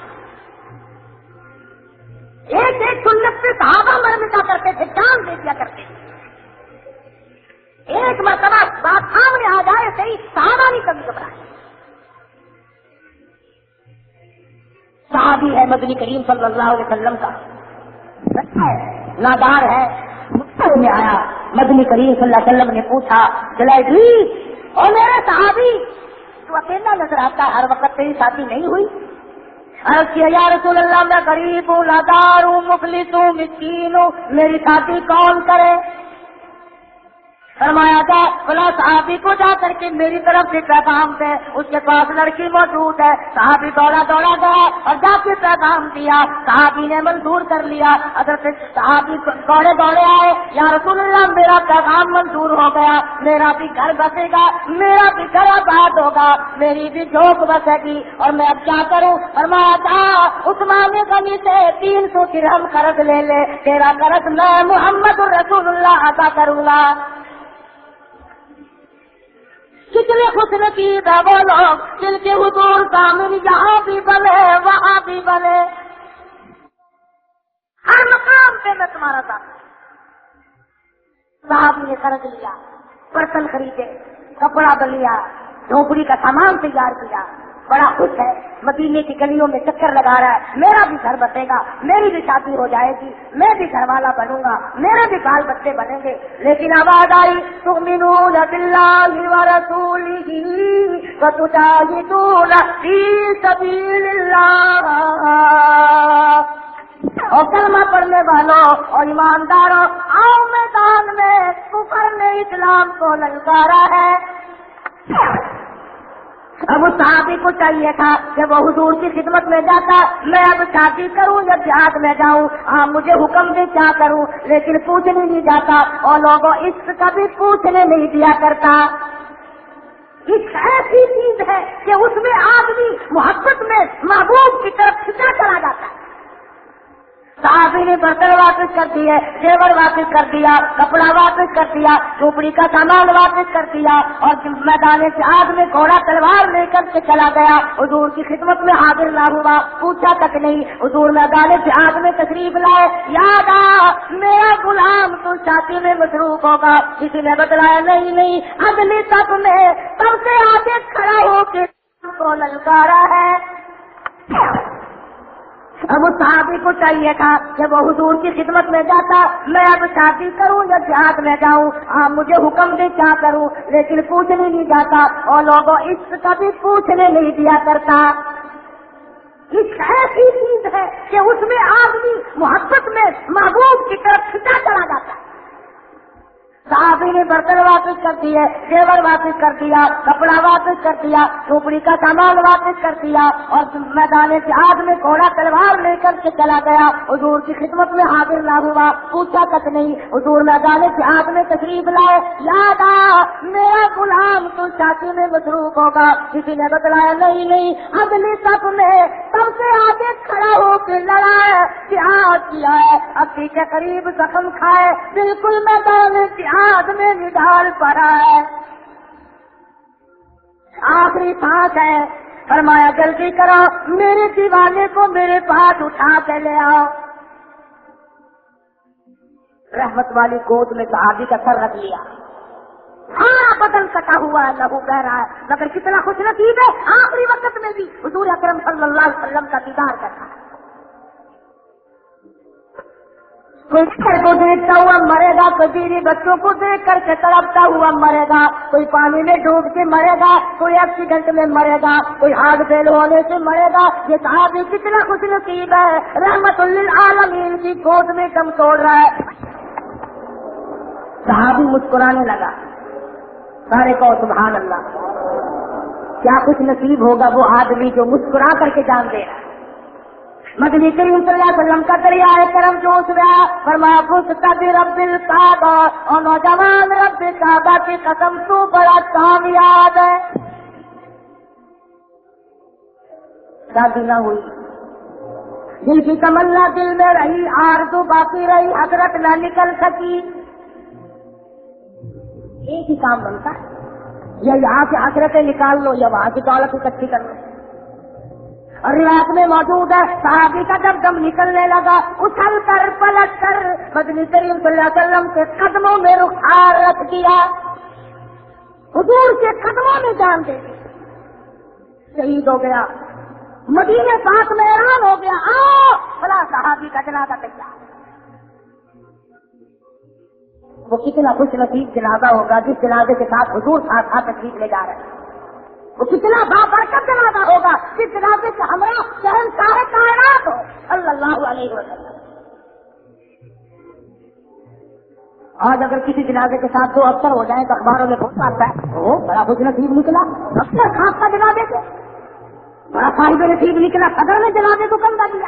ایک ایک سنت سے صحابہ مر مٹا کرتے تھے، جان دے دیا کرتے تھے۔ ایک مرتبہ بات سامنے آ جائے، صحیح صحابہ نہیں کبھی گھبرائے۔ صحابی ہے مدنی کریم صلی اللہ علیہ وسلم کا۔ نادار ہے میں آیا۔ مدنی کریم صلی اللہ علیہ وسلم نے پوچھا جلائے جی اور میرے صحابی، تو اکیلا نظر آتا، ہر وقت تیری شادی نہیں ہوئی؟ یا رسول اللہ، میں غریب ہوں لادار ہوں، مفلس ہوں، مسکین ہوں، میری شادی کون کرے؟ فرمایا تھا بلا صحابی کو جا کر کے میری طرف سے پیغام دے، اس کے پاس لڑکی موجود ہے، صحابی دوڑا دوڑا گیا اور جا کے پیغام دیا، صحابی نے منظور کر لیا اگر صحابی دوڑے دوڑے آئے، یا رسول اللہ میرا پیغام منظور ہو گیا، میرا بھی گھر بسے گا، میرا بھی گھر آباد ہوگا، میری بھی جھوک بسے گی اور میں اب کیا کروں؟ فرمایا تھا عثمان غنی سے تین سو درہم قرض لے لے، تیرا قرض میں محمد الرسول اللہ ادا کروں گا۔ کتنے خوش نصیب ہے وہ لوگ جن کے حضور سامنے یہاں بھی بنے، وہاں بھی بنے۔ ہر مقام پہ میں تمہارا ساتھ صاحب نے خرچ لیا، برتن خریدے، کپڑا بلیا جھوپڑی کا سامان تیار کیا۔ بڑا خوش ہے۔ مدینے کی گلیوں میں چکر لگا رہا ہے۔ میرا بھی گھر بسے گا۔ میری بھی شادی ہو جائے گی۔ میں بھی گھر والا بنوں گا۔ میرے بھی بال بچے بنیں گے۔ لیکن آواز آئی تم اور کلمہ پڑھنے والوں اور ایمانداروں، آؤ میدان میں کفر نے اسلام کو للکارا ہے۔ اب اس صحابی کو چاہیے تھا کہ وہ حضور کی خدمت میں جاتا، میں اب شادی کروں یا جہاد میں جاؤں ہاں مجھے حکم بھی کیا کروں، لیکن پوچھنے نہیں جاتا اور لوگوں اس کا بھی پوچھنے نہیں دیا کرتا۔ ایک ایسی چیز ہے کہ اس میں آدمی محبت میں محبوب کی طرف کھینچا چلا جاتا ہے۔ صحابی نے برتن واپس کر دیے، زیور واپس کر دیا، کپڑا واپس کر دیا، جھوپڑی کا سامان واپس کر دیا اور میدان سے آگ میں گھوڑا تلوار لے کر کے چلا گیا، حضور کی خدمت میں حاضر نہ ہوا، پوچھا تک نہیں، حضور میدان سے آگ میں تشریف لائے، یاد آ، میرا غلام تو چھاتی میں مصروف ہوگا، کسی نے بتلایا نہیں نہیں اگلی تب میں، تب سے آگے کھڑا ہو کے کو للکارا ہے؟ اب اس صحابی کو چاہیے تھا کہ وہ حضور کی خدمت میں جاتا، میں اب شادی کروں یا جہاد میں جاؤں؟ آپ مجھے حکم دے کیا کروں؟ لیکن پوچھنے نہیں جاتا اور لوگوں اس کا بھی پوچھنے نہیں دیا کرتا۔ ایک ایسی چیز ہے کہ اس میں آدمی محبت میں محبوب کی طرف کھینچا چلا جاتا ہے۔ صحابی نے برتن واپس کر دیے زیور واپس کر دیا، کپڑا واپس کر دیا جھوپڑی کا سامان واپس کر دیا اور میدان سے میں گھوڑا، تلوار لے کر کے چلا گیا۔ حضور کی خدمت میں حاضر نہ ہوا، پوچھا تک نہیں۔ حضور میدان سے آگ میں تشریف لائے۔ یاد آ میرا غلام تو چھاتی میں مصروف ہوگا، کسی نے بتلایا نہیں نہیں۔ اگلی سب میں سب سے آگے کھڑا ہو کے لڑا کیا ہے۔ اب پیچھے قریب زخم کھائے۔ بالکل میدان سے میں نڈال پڑا ہے آخری سانس ہے۔ فرمایا، جلدی کرو۔ میرے دیوانے کو میرے پاس اٹھا کے لے آؤ۔ رحمت والی گود میں صحابی کا سر رکھ لیا۔ ہاں بدل کٹا ہوا ہے، لہو کہہ رہا ہے۔ مگر کتنا خوش نصیب ہے، آخری وقت میں بھی حضور اکرم صلی اللہ علیہ وسلم کا دیدار کرتا ہے۔ کوئی گھر کو دیکھتا ہوا مرے گا کوئی بچوں کو دیکھ کر کے تڑپتا ہوا مرے گا۔ کوئی پانی میں ڈوب کے مرے گا، کوئی ایکسیڈنٹ میں مرے گا، کوئی ہاتھ فیل ہونے سے مرے گا۔ یہ صاحب کتنا خوش نصیب ہے۔ رحمت للعالمین کی گود میں کم توڑ رہا ہے۔ صحابی مسکرانے لگا۔ سارے کو سبحان اللہ۔ کیا کچھ نصیب ہوگا وہ آدمی جو مسکرا کر کے جان دے رہا ہے۔ مدنی کریم صلی اللہ علیہ وسلم کا دریا ہے کرم جوش رہا فرما خوش تب رب القعبہ اور نوجوان رب کعبہ کی قسم تو بڑا کامیاب ہے۔ شادی نہ ہوئی۔ دل کی تمنا دل میں رہی آر تو باقی رہی، حضرت نہ نکل سکی۔ ایک ہی کام بنتا ہے۔ یا یہاں سے حضرتیں نکال لو یا وہاں کی دولت اکٹھی کر لو۔ اور روایت میں موجود ہے۔ صحابی کا جب دم نکلنے لگا اچھل کر، پلٹ کر، مدنی کریم صلی اللہ علیہ وسلم کے قدموں میں رخار رکھ دیا۔ حضور کے قدموں میں جان دے شہید ہو گیا۔ مدینے پاک میں ایران ہو گیا۔ آؤ، بلا صحابی کا جنازہ تیار۔ وہ کتنا خوش نصیب جنازہ ہوگا جس جنازے کے ساتھ حضور ساتھ ساتھ تشریف لے جا رہے ہیں۔ وہ کتنا بابرکت جنازہ ہوگا کس جنازے سے ہمارا شہر سارے کائنات ہو۔ اللہ علیہ وسلم۔ آج اگر کسی جنازے کے ساتھ دو افسر ہو جائیں تو اخباروں میں بہت آتا ہے۔ وہ بڑا خوش نصیب نکلا۔ افسر خاص کا جنازے سے۔ بڑا صاحب نصیب نکلا، صدر نے جنازے کو کندھا دیا۔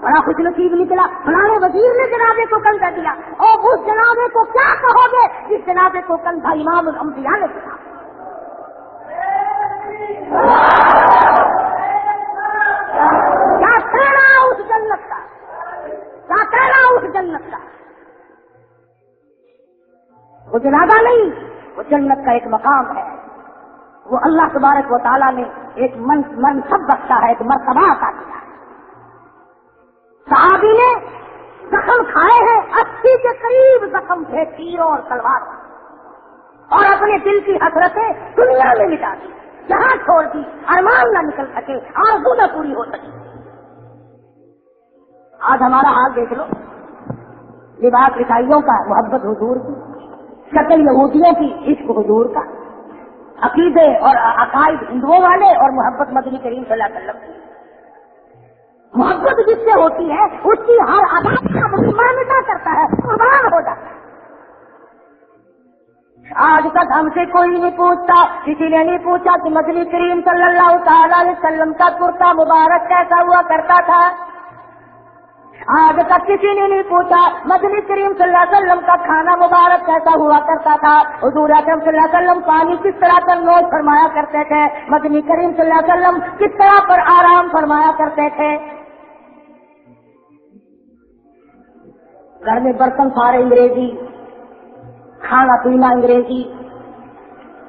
بڑا خوش نصیب نکلا، فلانے وزیر نے جنازے کو کندھا دیا۔ اور اس جنازے کو کیا کہو گے؟ جس جنازے کو کندھا امام الانبیاء نے دیا کیا کہنا اس جنت کا کیا کہنا اس جنت کا۔ وہ جنازہ نہیں، وہ جنت کا ایک مقام ہے۔ وہ اللہ تبارک و تعالیٰ نے ایک منصب بخشا ہے، ایک مرتبہ عطا کیا ہے۔ صحابی نے زخم کھائے ہیں، اسی کے قریب زخم تھے، تیروں اور تلوار اور اپنے دل کی حسرتیں دنیا میں مٹا دی۔ جہاں چھوڑ دی، ارمان نہ نکل سکے، آرزو نہ پوری ہو سکے۔ آج ہمارا حال دیکھ لو۔ لباس عیسائیوں کا، محبت حضور کی۔ شکل یہودیوں کی، عشق حضور کا۔ عقیدے اور عقائد ہندوؤں والے اور محبت مدنی کریم صلی اللہ علیہ وسلم کی۔ محبت جس سے ہوتی ہے، اس کی ہر آداب کا مانتا کرتا ہے، قربان ہو جاتا ہے۔ آج تک ہم سے کوئی نہیں پوچھتا، کسی نے نہیں پوچھا کہ مدنی کریم صلی اللہ تعالی علیہ وسلم کا کرتا مبارک کیسا ہوا کرتا تھا۔ آج تک کسی نے نہیں پوچھا مدنی کریم صلی اللہ علیہ وسلم کا کھانا مبارک کیسا ہوا کرتا تھا۔ حضور اکرم صلی اللہ علیہ وسلم پانی کس طرح پر نوٹ فرمایا کرتے تھے؟ مدنی کریم صلی اللہ علیہ وسلم کس طرح پر آرام فرمایا کرتے تھے؟ گھر میں برتن سارے انگریزی کھانا پینا انگریزی۔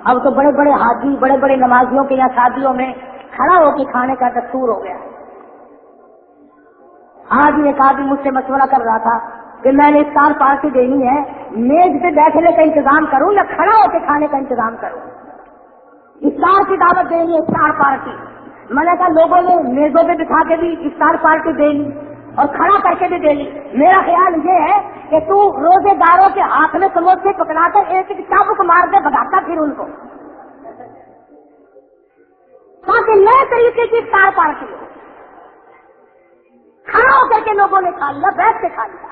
اب تو بڑے بڑے حاجی، بڑے بڑے نمازیوں کے یہاں شادیوں میں کھڑا ہو کے کھانے کا دستور ہو گیا۔ آج ایک آدمی مجھ سے مشورہ کر رہا تھا کہ میں نے اسٹار پارٹی دینی ہے، میز پہ بیٹھنے کا انتظام کروں یا کھڑا ہو کے کھانے کا انتظام کروں؟ اسٹار کی دعوت دینی ہے اسٹار پارٹی۔ میں نے کہا، لوگوں نے میزوں پہ بٹھا کے بھی اسٹار پارٹی دینی۔ اور کھڑا کر کے بھی دے لی میرا خیال یہ ہے کہ تو روزے داروں کے ہاتھ میں سموسے پکڑا کر ایک ایک چابک مار دے بگاتا پھر ان کو۔ تاکہ نئے طریقے کی تار پارٹی ہو کھڑا ہو کر کے لوگوں نے کھا لیا، بیٹھ کے کھا لیا۔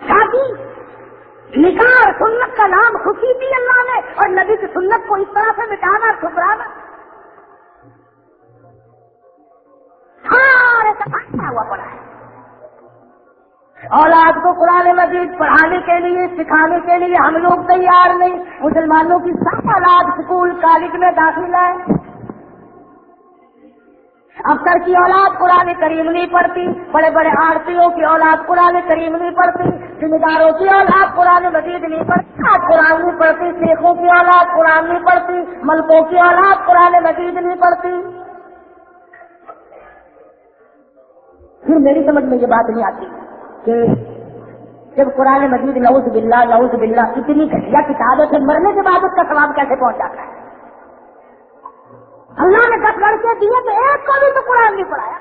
شادی، نکاح سنت کا نام خوشی دی اللہ نے اور نبی کی سنت کو اس طرح سے مٹانا، ٹھکرانا۔ ہوا پڑا ہے۔ اولاد کو قرآن مجید پڑھانے کے لیے، سکھانے کے لیے ہم لوگ تیار نہیں۔ مسلمانوں کی سب اولاد اسکول کالج میں داخل ہے۔ افسر کی اولاد قرآن کریم نہیں پڑتی بڑے بڑے آرتیوں کی اولاد قرآن کریم نہیں پڑتی ذمہ داروں کی اولاد قرآن مجید نہیں پڑتی قرآن نہیں پڑتی شیخوں کی اولاد قرآن نہیں پڑتی ملکوں کی اولاد قرآن مجید نہیں پڑتی پھر میری سمجھ میں یہ بات نہیں آتی کہ جب قرآن مجید لوز بلّہ لوز بلّہ اتنی گھٹیا کتاب ہے پھر مرنے کے بعد اس کا سواب کیسے پہنچ جاتا ہے؟ اللہ نے دس لڑکے دیے تو ایک کو بھی تو قرآن نہیں پڑھایا۔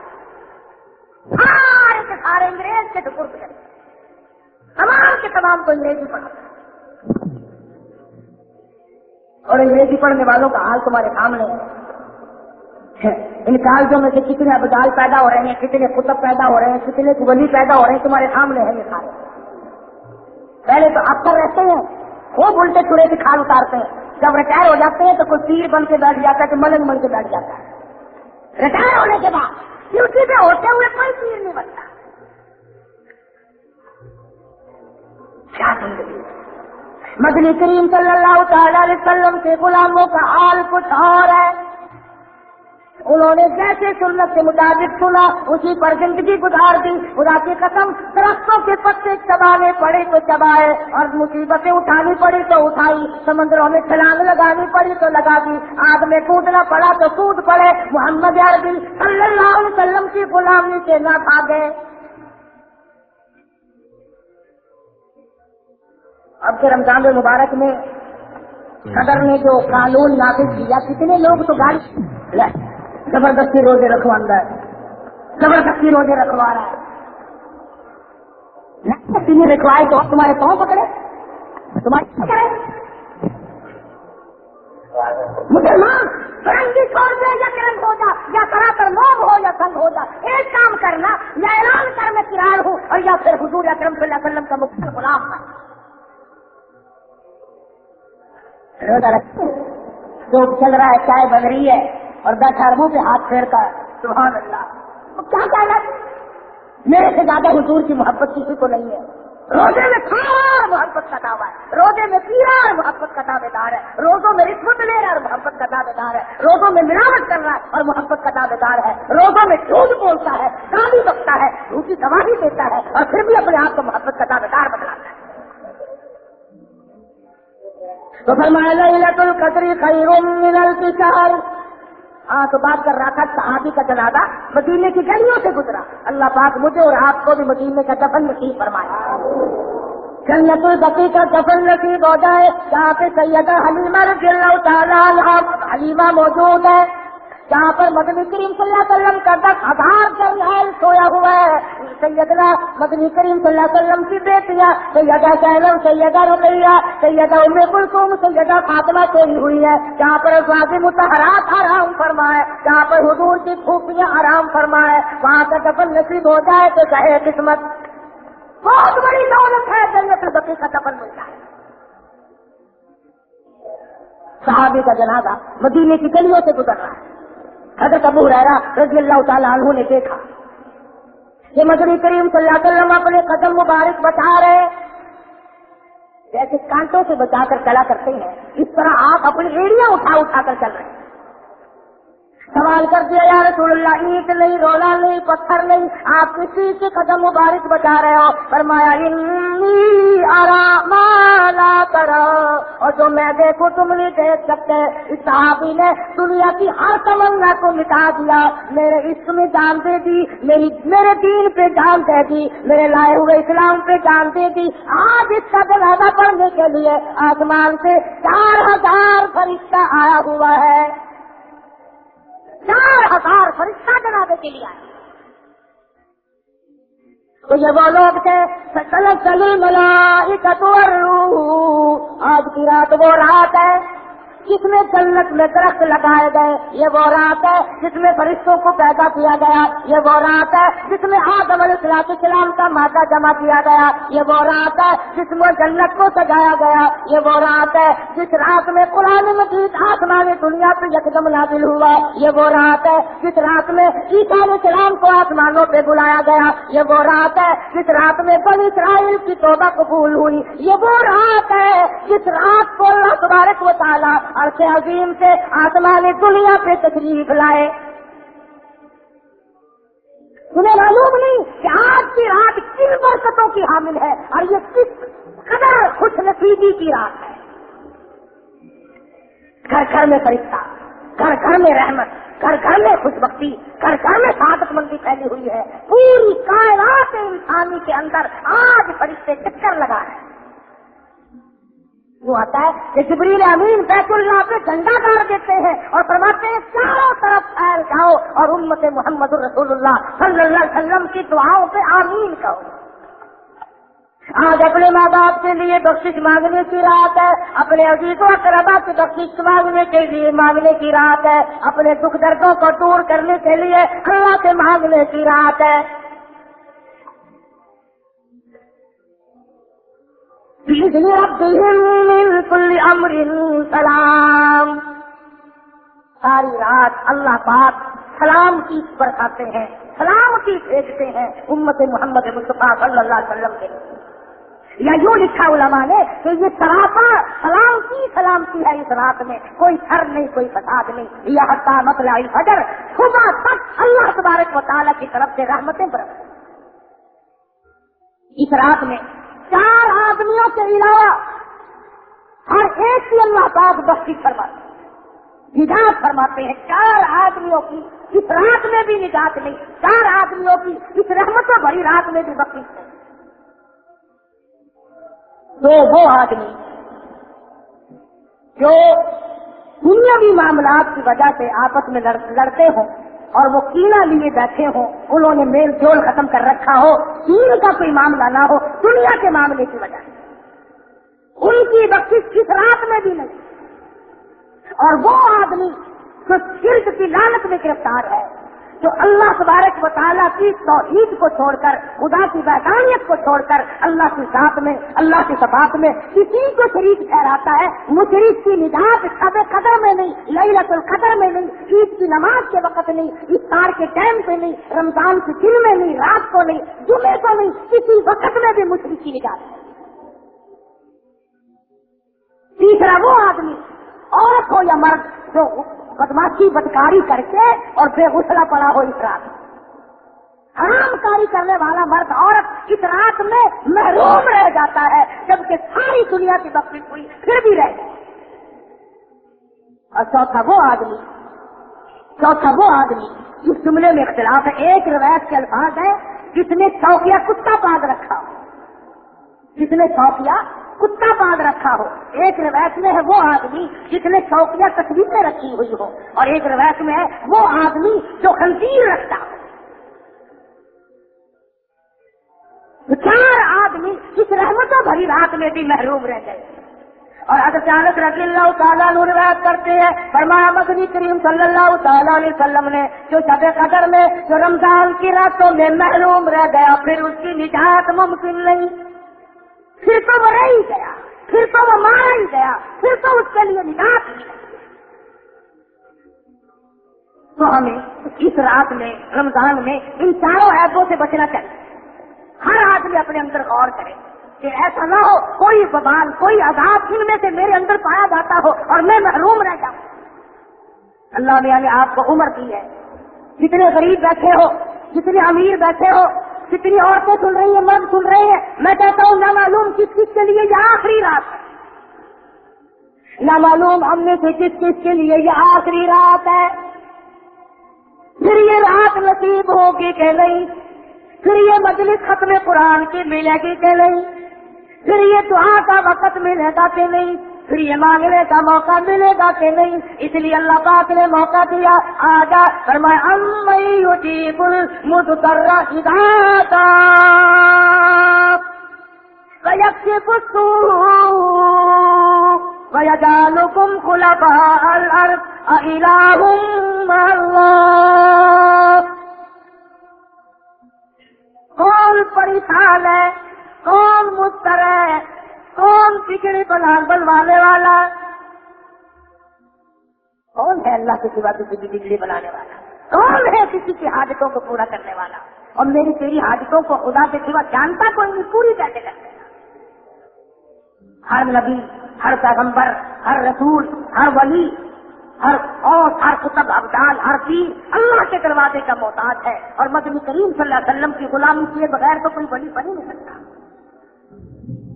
سارے کے سارے انگریز کے ٹکر کرے تمام کے تمام کو انگریزی پڑھا اور انگریزی پڑھنے والوں کا حال تمہارے سامنے ہے۔ ان کالجوں میں سے کتنے ابدال پیدا ہو رہے ہیں، کتنے کتب پیدا ہو رہے ہیں، کتنے ولی پیدا ہو رہے ہیں، تمہارے سامنے ہیں یہ سارے۔ پہلے تو افسر رہتے ہیں، خوب الٹے چڑے کی کھال اتارتے ہیں۔ جب ریٹائر ہو جاتے ہیں تو کوئی پیر بن کے بیٹھ جاتا ہے کہ ملنگ بن کے بیٹھ جاتا ہے۔ ریٹائر ہونے کے بعد ڈیوٹی پہ ہوتے ہوئے کوئی پیر نہیں بنتا۔ کیا زندگی۔ مدنی کریم صلی اللہ تعالی علیہ وسلم کے غلاموں کا حال کچھ اور ہے۔ انہوں نے جیسے سنت کے مطابق سنا، اسی پر زندگی گزار دی، خدا کی قسم، درختوں کے پتے چبانے پڑے تو چبائے، اور مصیبتیں اٹھانی پڑی تو اٹھائی، سمندروں میں چھلانگ لگانی پڑی تو لگا دی، آگ میں کودنا پڑا تو کود پڑے، محمد عربی صلی اللہ علیہ وسلم کی غلامی سے نہ بھاگے اب کے رمضان مبارک میں صدر نے جو قانون نافذ کیا، کتنے لوگ تو گاڑی زبردستی روزے رکھوانا ہے۔ زبردستی روزے رکھوا رہا ہے تین رکھوائے تو تمہارے پاؤں پکڑے۔ تمہارے پکڑے۔ مسلمان فرنگی چھوڑ دے یا کرم ہو جا، یا طرح پر موب ہو یا سنگ ہو جا، ایک کام کرنا، یا اعلان کر میں کرار ہوں اور یا پھر حضور اکرم صلی اللہ علیہ وسلم کا مختلف غلام ہے روزہ رکھتے جو چل رہا ہے چائے بن رہی ہے۔ اور بیٹھا منہ پہ ہاتھ پھیر کر، سبحان اللہ۔ کیا کہنا؟ میرے سے زیادہ حضور کی محبت کسی کو نہیں ہے۔ روزے میں کھار محبت کا دعویٰ ہے۔ روزے میں پیرا محبت کا دعوے دار ہے۔ روزوں میں رشوت لے رہا ہے اور محبت کا دعوے دار ہے۔ روزوں میں ملاوٹ کر رہا ہے اور محبت کا دعوے دار ہے۔ روزوں میں جھوٹ بولتا ہے، گالی بکتا ہے روٹی گواہی دیتا ہے اور پھر بھی اپنے آپ کو محبت کا دعوے دار بناتا ہے۔ تو فرمایا القدری خیر من الفشار۔ تو بات کر رہا تھا، صحابی کا جنازہ مدینے کی گلیوں سے گزرا۔ اللہ پاک مجھے اور آپ کو بھی مدینے کا دفن نصیب فرمایا جنت البقی کا دفن نصیب ہو جائے، جہاں پہ سیدہ حلیمہ رضی اللہ تعالیٰ حلیمہ موجود ہے۔ جہاں پر مدنی کریم صلی اللہ علیہ وسلم کا دس ہزار جرنیل سویا ہوا ہے سیدنا مدنی کریم صلی اللہ علیہ وسلم کی بیٹیاں، سیدہ سیلم سیدہ رقیہ سیدہ ام کلثوم، سیدہ فاطمہ چوری ہوئی ہے جہاں پر واضح متحرات آرام فرمائے، جہاں پر حضور کی خوبیاں آرام فرمائے، وہاں کا دفن نصیب ہو جائے تو چاہے قسمت۔ بہت بڑی دولت ہے، جنت البقی کا دفن مل جائے۔ صحابے کا جنازہ مدینے کی گلیوں سے گزر رہا ہے۔ حضرت ابو رہا رضی اللہ تعالیٰ عنہ نے دیکھا۔ کہ مدنی کریم صلی اللہ علیہ وسلم اپنے قدم مبارک بتا رہے جیسے کانٹوں سے بچا کر چلا کرتے ہیں۔ اس طرح آپ اپنی ایڑیاں اٹھا اٹھا کر چل رہے ہیں۔ سوال کر دیا، یا رسول اللہ، اینٹ نہیں، رولا نہیں، پتھر نہیں، آپ کسی کے قدم مبارک بچا رہے ہو؟ فرمایا آرام کرو اور جو میں دیکھوں تم نہیں دیکھ سکتے۔ اس صحابی نے دنیا کی ہر تمنا کو مٹا دیا۔ میرے عشق میں جان دے دی، میری، میرے دین پہ جان دے دی، میرے لائے ہوئے اسلام پہ جان دے دی۔ آج اس کا دروازہ پڑھنے کے لیے آسمان سے چار ہزار فرشتہ آیا ہوا ہے۔ چار ہزار فرشتہ جنابے کے لیے آئے۔ تو یہ وہ لوگ تھے چلی ملا آج کی رات وہ رات ہے جس میں جنت میں درخت لگائے گئے، یہ وہ رات ہے جس میں فرشتوں کو پیدا کیا گیا۔ یہ وہ رات ہے جس میں آدم علیہ السلام کا مادہ جمع کیا گیا۔ یہ وہ رات ہے جس میں جنت کو سجایا گیا۔ یہ وہ رات ہے جس رات میں قرآن مجید آسمان دنیا پہ یکدم نازل ہوا۔ یہ وہ رات ہے جس رات میں عیسیٰ علیہ السلام کو آسمانوں پہ بلایا گیا۔ یہ وہ رات ہے جس رات میں بنی اسرائیل کی توبہ قبول ہوئی۔ یہ وہ رات ہے جس رات کو اللہ تبارک و تعالیٰ عرص عظیم سے آسمان دنیا پہ تشریف لائے۔ تمہیں معلوم نہیں کہ آج کی رات کن برکتوں کی حامل ہے اور یہ کس قدر خوش نصیبی کی رات ہے۔ گھر گھر میں فرشتہ، گھر گھر میں رحمت، گھر گھر میں خوش بختی گھر گھر میں سادت مندی پھیلی ہوئی ہے۔ پوری کائنات انسانی کے اندر آج فرشتے چکر لگا رہے ہیں۔ وہ آتا ہے کہ جبریل امین بیت اللہ پہ جھنڈا ڈال دیتے ہیں اور فرماتے ہیں، چاروں طرف پھیل جاؤ اور امت محمد رسول اللہ صلی اللہ علیہ وسلم کی دعاؤں پہ آمین کہو آج اپنے ماں باپ کے لیے بخش مانگنے کی رات ہے، اپنے عزیز و اقربا کی بخش مانگنے کے لیے مانگنے کی رات ہے، اپنے دکھ دردوں کو دور کرنے کے لیے اللہ سے مانگنے کی رات ہے۔ امر سلام۔ ساری رات اللہ پاک سلام کی برساتے ہیں، سلام کی بھیجتے ہیں امت محمد مصطفیٰ صلی اللہ علیہ وسلم کے۔ یا یوں لکھا علماء نے کہ یہ سراپا سلام کی سلامتی ہے اس رات میں، کوئی سر نہیں، کوئی فساد نہیں۔ یہ حتا مسئلہ فجر صبح تک اللہ تبارک و تعالیٰ کی طرف سے رحمتیں برس اس رات میں چار آدمیوں کے علاوہ ہر ایک کی اللہ پاک بخشی فرماتے نجات فرماتے ہیں۔ چار آدمیوں کی اس رات میں بھی نجات نہیں، چار آدمیوں کی اس رحمت بھری رات میں بھی بخش ہے تو وہ آدمی جو دنیاوی معاملات کی وجہ سے آپس میں لڑتے ہوں اور وہ کینا لیے بیٹھے ہوں، انہوں نے میل جول ختم کر رکھا ہو، دین کا کوئی معاملہ نہ ہو، دنیا کے معاملے کی وجہ سے۔ ان کی بخش کس رات میں بھی نہیں۔ اور وہ آدمی جو شرک کی لالت میں گرفتار ہے جو اللہ تبارک و تعالیٰ کی توحید کو چھوڑ کر، خدا کی وحدانیت کو چھوڑ کر اللہ کی ساتھ میں، اللہ کی صفات میں کسی کو شریک ٹھہراتا ہے مشرق کی نجات شب قدر میں نہیں لئی القدر میں نہیں، عید کی نماز کے وقت نہیں، افطار کے ٹائم پہ نہیں، رمضان کے دن میں نہیں، رات کو نہیں، جمعے کو نہیں، کسی وقت میں بھی مشرق کی نجات تیسرا وہ آدمی، عورت ہو یا مرد، جو بدماشی، بدکاری کر کے اور بے غسلہ پڑا ہو اس رات۔ حرام کاری کرنے والا مرد عورت اس رات میں محروم رہ جاتا ہے، جبکہ ساری دنیا کی بکری ہوئی پھر بھی رہ گئی۔ اور چوتھا وہ آدمی، چوتھا وہ آدمی جس جملے میں اختلاف ہے، ایک روایت کے الفاظ ہے جس نے چوکیا کتا پاگ رکھا۔ جس نے چوکیا کتا باندھ رکھا ہو۔ ایک روایت میں ہے وہ آدمی جس نے چوکیا تصویریں رکھی ہوئی ہو اور ایک روایت میں ہے وہ آدمی جو خنزیر رکھتا ہو۔ چار آدمی اس رحمتوں بھری رات میں بھی محروم رہ گئے۔ اور حضرت چانک رضی اللہ تعالیٰ روایت کرتے ہیں، فرمایا مدنی کریم صلی اللہ تعالیٰ علیہ وسلم نے جو شب قدر میں، جو رمضان کی راتوں میں محروم رہ گیا، پھر اس کی نجات ممکن نہیں۔ پھر تو وہ رہ ہی گیا، پھر تو وہ مارا ہی گیا، پھر تو اس کے لیے نجات ہی تو ہمیں اس رات میں، رمضان میں ان چاروں ایپوں سے بچنا چاہیے۔ ہر آدمی اپنے اندر غور کرے کہ ایسا نہ ہو، کوئی ببال کوئی عذاب ان میں سے میرے اندر پایا جاتا ہو اور میں محروم رہ جاؤں۔ اللہ نے یعنی آپ کو عمر دی ہے۔ جتنے غریب بیٹھے ہو، جتنے امیر بیٹھے ہو کتنی عورتیں سن رہی ہیں مرد سن رہے ہیں۔ میں کہتا ہوں نہ معلوم کس کس کے لیے یہ آخری رات ہے؟ نہ معلوم ہم میں سے کس کس کے لیے یہ آخری رات ہے؟ پھر یہ رات نصیب ہوگی کہ نہیں؟ پھر یہ مجلس ختم قرآن کی ملے گی کہ نہیں؟ پھر یہ دعا کا وقت ملے گا کہ نہیں؟ پھر یہ مانگنے کا موقع ملے گا کہ نہیں، اس لیے اللہ پاک نے موقع دیا۔ آجا فرمایا بل مجھ کر رہا وَيَجَعَلُكُمْ خُلَفَاءَ الْأَرْضِ أَإِلَٰهٌ مَّعَ اللَّهِ۔ کون پریشان ہے، کون مستر ہے؟ کون بگڑی بنا بنوانے والا کون ہے اللہ کے سوا کسی کی بگڑی بنانے والا؟ کون ہے کسی کی حاجتوں کو پورا کرنے والا؟ اور میری تیری حاجتوں کو خدا کے سوا جانتا کوئی نہیں، پوری کیسے کرنے ہر نبی، ہر پیغمبر، ہر رسول، ہر ولی، ہر اور ہر کتب ابدال، ہر چیز اللہ کے دروازے کا محتاج ہے۔ اور مدنی کریم صلی اللہ علیہ وسلم کی غلامی کیے بغیر تو کوئی ولی بن ہی نہیں سکتا۔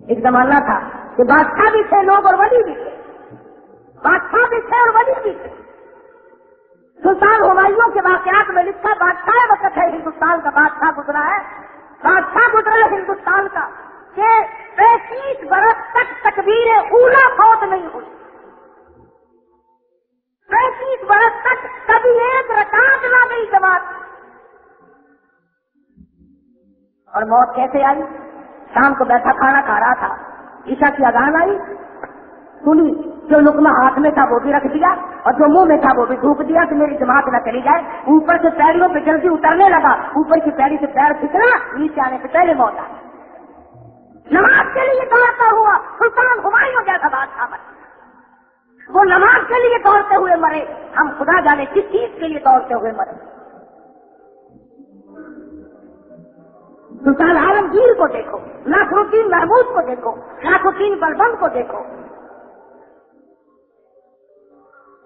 ایک زمانہ تھا کہ بادشاہ بھی تھے، لوگ اور ولی بھی تھے۔ بادشاہ بھی تھے اور ولی بھی تھے۔ سلطان ہمایوں کے واقعات میں لکھا، بادشاہ وقت ہے ہندوستان کا، بادشاہ گزرا ہے۔ بادشاہ گزرا ہے ہندوستان کا کہ پینتیس برس تک تکبیر اولا فوت نہیں ہوئی۔ پینتیس برس تک کبھی ایک رکاط نہ گئی جماعت۔ اور موت کیسے آئی؟ شام کو بیٹھا کھانا کھا رہا تھا۔ عشا کی اذان آئی۔ سنی، جو لکما ہاتھ میں تھا وہ بھی رکھ دیا اور جو منہ میں تھا وہ بھی تھوک دیا کہ میری جماعت نہ چلی جائے۔ اوپر سے پیڑوں پہ جلدی اترنے لگا۔ اوپر کی پیڑی سے پیر پھکنا نیچے آنے سے پہلے موت آ نماز کے لیے دوڑتا ہوا سلطان ہماری ہو جاتا بادشاہ وہ نماز کے لیے دوڑتے ہوئے مرے۔ ہم خدا جانے کس چیز کے لیے دوڑتے ہوئے مرے۔ سلطان عالمگیر کو دیکھو ناخرین محمود کو دیکھو ناخرین بلبند کو دیکھو۔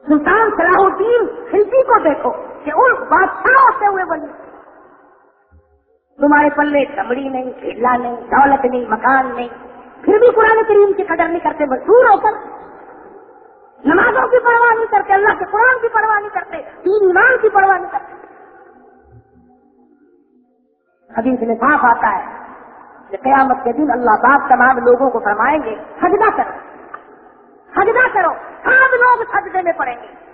سلطان صلاح الدین خلفی کو دیکھو کہ ان بادشاہ ہوتے ہوئے بنی تمہارے پلے چمڑی نہیں کھیلا نہیں، دولت نہیں، مکان نہیں۔ پھر بھی قرآن کریم کی قدر نہیں کرتے مشہور ہو کر۔ نمازوں کی پرواہ نہیں کرتے، اللہ کے قرآن کی پرواہ نہیں کرتے تین ایمان کی پرواہ نہیں کرتے۔ حدیث میں صاف آتا ہے کہ قیامت کے دن اللہ پاک تمام لوگوں کو فرمائیں گے، سجدہ کرو۔ سجدہ کرو۔ سب لوگ سجدے میں پڑیں گے۔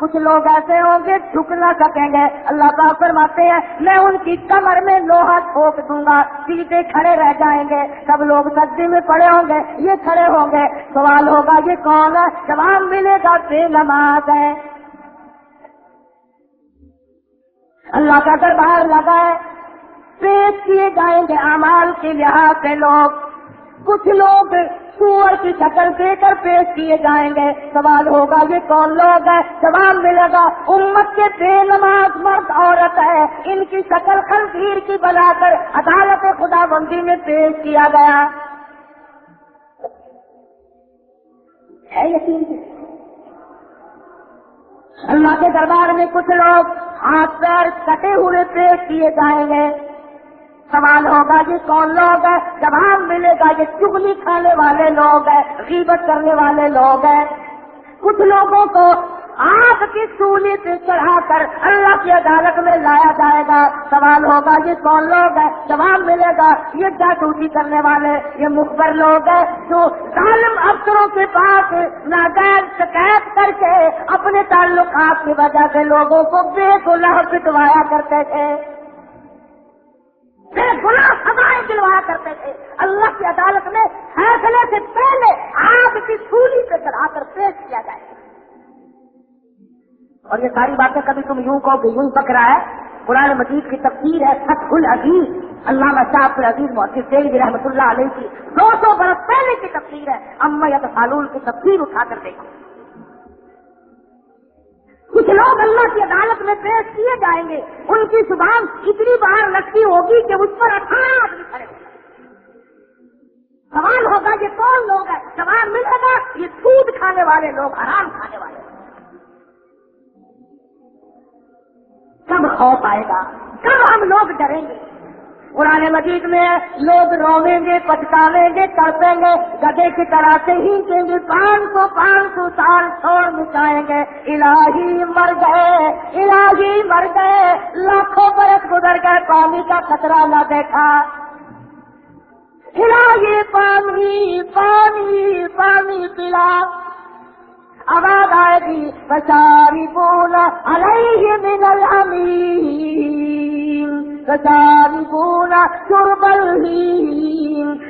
کچھ لوگ ایسے ہوں گے جھک نہ سکیں گے۔ اللہ پاک فرماتے ہیں، میں ان کی کمر میں لوہا ٹھوک دوں گا، سیدھے کھڑے رہ جائیں گے۔ سب لوگ سجدے میں پڑے ہوں گے، یہ کھڑے ہوں گے۔ سوال ہوگا، یہ کون ہے؟ جواب ملے گا، بے نماز ہے۔ اللہ کا دربار لگا ہے۔ پیش کیے جائیں گے امال کے لحاظ سے لوگ۔ کچھ لوگ سور کی شکل دے کر پیش کیے جائیں گے۔ سوال ہوگا یہ کون لوگ ہے جواب ملے گا، امت کے بے نماز مرد عورت ہے۔ ان کی شکل خنزیر کی بنا کر عدالت خدا بندی میں پیش کیا گیا۔ ہے یقین؟ اللہ کے دربار میں کچھ لوگ ہاتھ پیر کٹے ہوئے پیش کیے جائیں گے۔ سوال ہوگا یہ کون لوگ ہیں؟ جواب ملے گا یہ چگلی کھانے والے لوگ ہیں، غیبت کرنے والے لوگ ہیں۔ کچھ لوگوں کو آپ کی سولی پہ چڑھا کر اللہ کی عدالت میں لایا جائے گا۔ سوال ہوگا یہ کون لوگ ہیں؟ جواب ملے گا یہ جاسوسی کرنے والے، یہ مخبر لوگ ہیں جو ظالم افسروں کے پاس ناگیر شکایت کر کے اپنے تعلقات کی وجہ سے لوگوں کو بے گناہ پٹوایا کرتے تھے۔ بے گناہ سزائیں دلوایا کرتے تھے۔ اللہ کی عدالت میں فیصلے سے پہلے آپ کی سولی پہ چڑھا کر پیش کیا جائے۔ اور یہ ساری باتیں کبھی تم یوں کہو کہ یوں پک رہا ہے۔ قرآن مجید کی تفصیل ہے، فتح العزیز۔ اللہ شاہ العزیز محسوس رحمۃ اللہ علیہ کی دو سو برس پہلے کی تفصیل ہے۔ اما یا فالول کی تفصیل اٹھا کر دیکھو۔ کچھ لوگ اللہ کی عدالت میں پیش کیے جائیں گے۔ ان کی زبان اتنی بار لگتی ہوگی کہ اس پر اٹھارہ آدمی کھڑے سوال ہوگا یہ کون لوگ ہیں؟ سوال ملے گا یہ سود کھانے والے لوگ آرام کھانے والے۔ کب خوف آئے گا؟ کب ہم لوگ ڈریں گے؟ قرآن مجید میں لوگ رویں گے پچکاویں گے، تڑپیں گے گدے کی طرح سے ہی کے گے، پانچ سو پانچ سو سال چھوڑ مچائیں گے۔ الہی مر گئے، الہی مر گئے۔ لاکھوں برس گزر گئے پانی کا خطرہ نہ دیکھا۔ الہی پانی پانی پانی پلا۔ آواز آئے گی بچاری بولا علیہ من الامین بولا شربل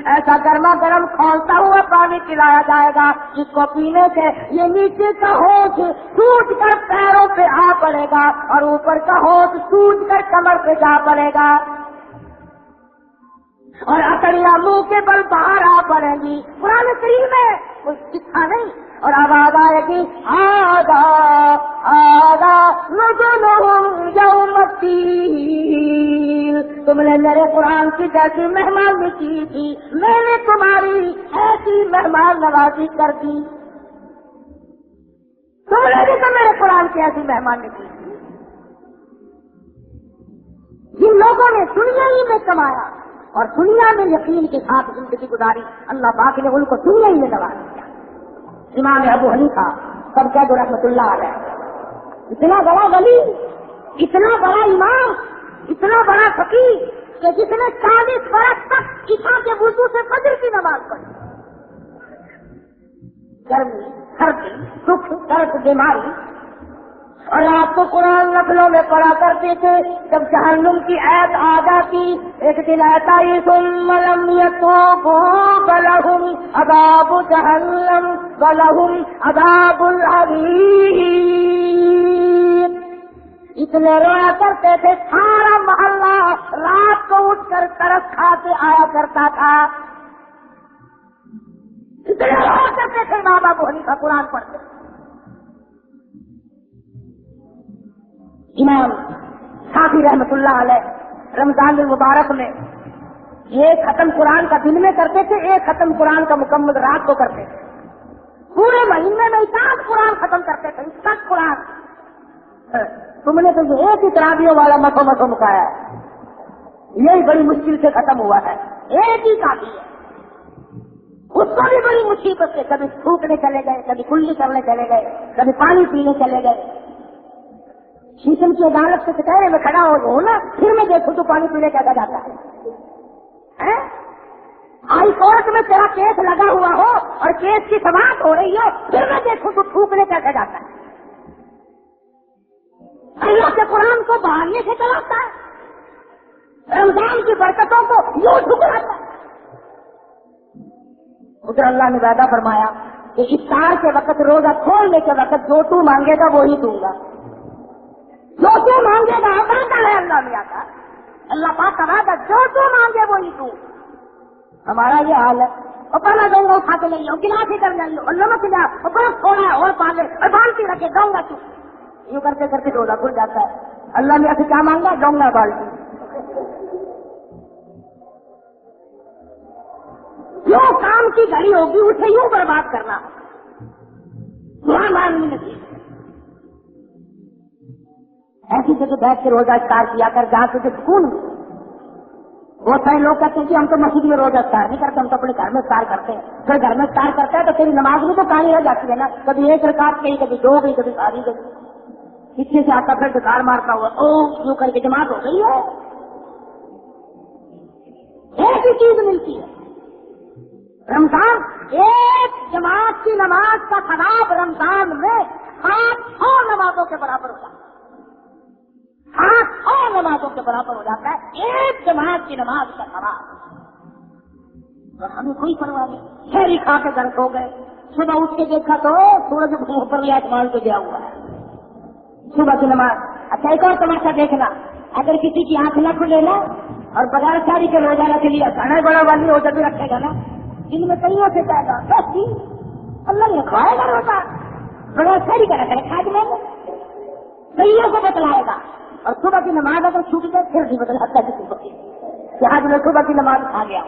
ایسا گرما گرم کھولتا ہوا پانی پلایا جائے گا، جس کو پینے سے یہ نیچے کا ہوش ٹوٹ کر پیروں پہ آ پڑے گا اور اوپر کا ہوش ٹوٹ کر کمر پہ جا پڑے گا۔ اور اکڑیاں منہ کے بل باہر آ پڑے گی۔ پرانے شریر میں کچھ دکھا نہیں اور آواز آئے گی آدھا آدھا یومتی تم نے میرے قرآن کی جیسی مہمان کی تھی، میں نے تمہاری ایسی مہمان نوازی کر دی۔ تم نے بھی تو میرے قرآن کی ایسی مہمان کی تھی۔ جن لوگوں نے دنیا ہی میں کمایا اور دنیا میں یقین کے ساتھ زندگی گزاری، اللہ پاک نے ان کو دنیا ہی میں دبا دیا امام ابو حنیفہ تھا سب کیا جو رحمت اللہ علیہ۔ اتنا بڑا ولی، اتنا بڑا امام، اتنا بڑا فقیر، کہ جس نے چالیس برس تک عشا کے وضو سے فجر کی نماز پڑھی۔ گرمی، سردی سکھ درد، بیماری اور آپ کو قرآن نقلوں میں پڑھا کرتے تھے، جب جہنم کی عید آ جاتی، ایک دن آتا ہی سن ملم بلحم اداب جہنم بلحم اداب العبی اتنے رویا کرتے تھے، سارا محلہ رات کو اٹھ کر طرف کھاتے آیا کرتا تھا۔ اتنے رویا کرتے تھے ماں بابو ہنی کا قرآن پڑھتے امام شافی رحمت اللہ علیہ، رمضان المبارک میں ایک ختم قرآن کا دن میں کرتے تھے، ایک ختم قرآن کا مکمل رات کو کرتے تھے۔ پورے مہینے میں اتنا قرآن ختم کرتے تھے تک قرآن۔ تم نے تو یہ ایک ہی ترابیوں والا متو متو مکایا ہے۔ یہی بڑی مشکل سے ختم ہوا ہے۔ ایک ہی کافی ہے۔ اس کو بھی بڑی مصیبت سے کبھی تھوکنے چلے گئے، کبھی کلی کرنے چلے گئے، کبھی پانی پینے چلے گئے۔ شیشم کی عدالت سے کہہ میں کھڑا ہو نا، پھر میں دیکھوں تو پانی پینے کیا جاتا ہے۔ ہائی کورٹ میں تیرا کیس لگا ہوا ہو اور کیس کی سماعت ہو رہی ہو، پھر میں دیکھوں تو تھوکنے کیا جاتا ہے۔ اللہ کے قرآن کو بہانے سے چلاتا ہے۔ رمضان کی برکتوں کو یوں ٹھکراتا ہے۔ ادھر اللہ نے وعدہ فرمایا کہ افطار کے وقت روزہ کھولنے کے وقت جو تو مانگے گا وہی دوں گا۔ جو تو مانگے گا وعدہ ہے، اللہ میں آتا اللہ پاک کا وعدہ جو تو مانگے وہی تو۔ ہمارا یہ حال ہے۔ اور پہلا دوں گا اٹھا کے نہیں ہو گلاس ہی کر جائیے اور نمک جا اور برف تھوڑا ہے، اور پالے، اور بالٹی رکھے، گاؤں گا تو۔ یوں کرتے کرتے روزہ کھل جاتا ہے۔ اللہ نے ایسے کیا مانگا؟ گاؤں گا بالٹی جو کام کی گھڑی ہوگی، اسے یوں برباد کرنا۔ وہاں مانگنی نہیں ایسی جگہ بیٹھ کے روزہ اسٹار کیا کر، جہاں تجھے سکون وہ سارے لوگ کہتے ہیں کہ ہم تو مسجد میں روزہ افطار نہیں کرتے، ہم تو اپنے گھر میں افطار کرتے ہیں۔ پھر گھر میں افطار کرتا ہے تو تیری نماز میں تو کہانی رہ جاتی ہے نا۔ کبھی ایک رکعت گئی کبھی دو گئی کبھی ساری گئی پیچھے سے آتا پھر دکار مارتا ہوا، او، یوں کر کے جماعت ہو گئی ہے۔ ایک ہی چیز ملتی ہے۔ رمضان، ایک جماعت کی نماز کا خراب رمضان میں آٹھ سو نمازوں کے برابر ہو جاتا ہے۔ آٹھ سو نمازوں کے برابر ہو جاتا ہے، ایک جماعت کی نماز کا خراب اور ہمیں کوئی پرواہ نہیں۔ شہری کھا کے گھر ہو گئے۔ صبح اٹھ کے دیکھا تو سورج اوپر آسمان کو دیا ہوا ہے۔ صبح کی نماز۔ اچھا ایک اور تماشا دیکھنا۔ اگر کسی کی آنکھ نہ کھلے نا، اور بازار شاری کے روزانہ کے لیے کھانا بڑا والی روزہ بھی رکھے گا نا جن میں کئیوں سے پیدا؟ بس جی اللہ نے کھوائے گا روزہ بڑا شہری کا رکھے، کھا دیں گے کئیوں کو بتلائے گا؟ اور صبح کی نماز اگر چھوٹ جائے پھر بھی بدلا کسی کو کہ آج میں صبح کی نماز کھا گیا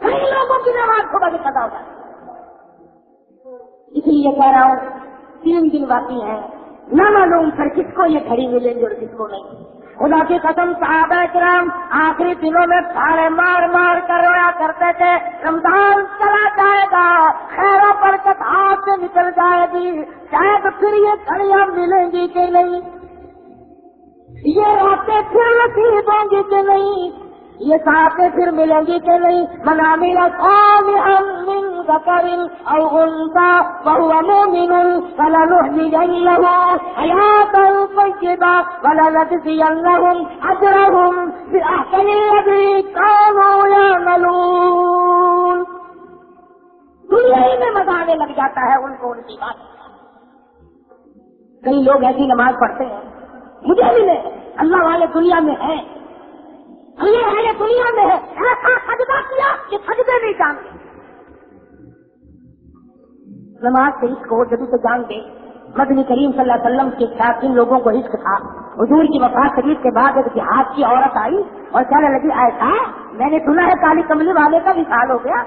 کئی لوگوں کی نماز صبح کی پتا ہوگا اس لیے کہہ رہا ہوں، تین دن باقی ہیں۔ نہ معلوم پھر کس کو یہ گھڑی ملیں گی اور کس کو نہیں۔ خدا کی قسم صاحب کرام آخری دنوں میں پھاڑے مار مار کر رویا کرتے تھے۔ رمضان چلا جائے گا، خیروں پر کت ہاتھ سے نکل جائے گی؟ شاید پھر یہ گھڑیاں ملیں گی کہ نہیں؟ یہ راتیں پھر نصیب ہوں گی کہ نہیں، یہ ساتیں پھر ملیں گی کہ نہیں۔ منا میرا من ذكر أو أنثى وهو مؤمن فلنحيينه حياة طيبة ولنجزينهم أجرهم بأحسن الذي كانوا يعملون دنیا ہی میں مزہ آنے لگ جاتا ہے ان کو، ان کی بات۔ کئی لوگ ایسی نماز پڑھتے ہیں۔ مجھے بھی نہیں اللہ والے دنیا میں ہیں اللہ والے دنیا میں ہے۔ ایسا سجدہ کیا کہ سجدے نہیں جانتے نماز سے اس کو جبھی تو جان گے۔ مدنی کریم صلی اللہ علیہ وسلم کے ساتھ جن لوگوں کو عشق تھا، حضور کی وفات شریف کے بعد ایک جہاد کی عورت آئی اور کہنے لگی ایسا میں نے سنا ہے کالی کملی والے کا بھی سال ہو گیا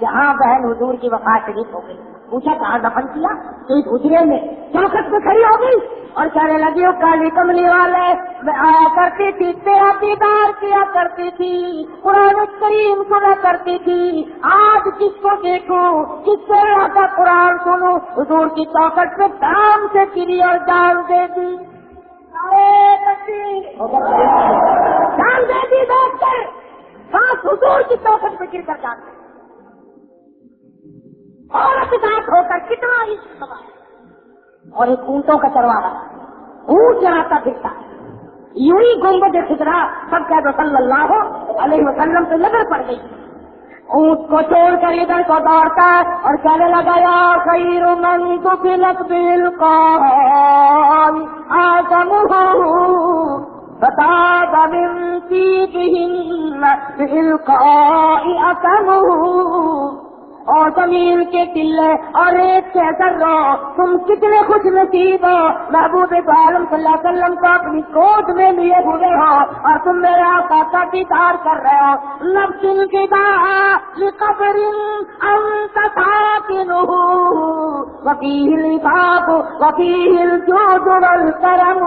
جہاں بہن حضور کی وفات شریف ہو گئی۔ پوچھا کہاں دفن کیا؟ تو اس حجرے میں چوکٹ میں کھڑی ہو گئی؟ اور کہنے لگی وہ کالی کملی والے، میں آیا کرتی تھی، تیرا دیدار کیا کرتی تھی؟ قرآن کریم سنا کرتی تھی۔ آج کس کو دیکھوں؟ کس سے کا قرآن سنوں؟ حضور کی چوکٹ میں دام سے گری اور جان دے دی۔ جان دے دی دیکھ کر۔ سانس حضور کی چوکٹ پہ گر کر جان دے۔ عورت ساتھ ہو کر کتنا عشق ہوا اور ایک اونٹوں کا چرواہا اونٹ چراتا پھرتا یوں ہی گنبد خطرہ سب کہہ دو صلی اللہ علیہ وسلم پہ نظر پڑ گئی۔ اونٹ کو چھوڑ کر ادھر کو دوڑتا اور کہنے لگا، یا خیر من تو بلک بل کو آسم بتا دمنتی بہن بل کو اسم اور زمین کے ٹلے اور ریت کے ذرو تم کتنے خوش نصیب ہو؟ محبوب عالم صلی اللہ علیہ وسلم کو اپنی کوٹ میں لیے ہوئے ہو اور تم میرے آقا کا دیدار کر رہے ہو۔ نفس کی قبر انت ساکن وکیل باپ وکیل جو جڑل کرم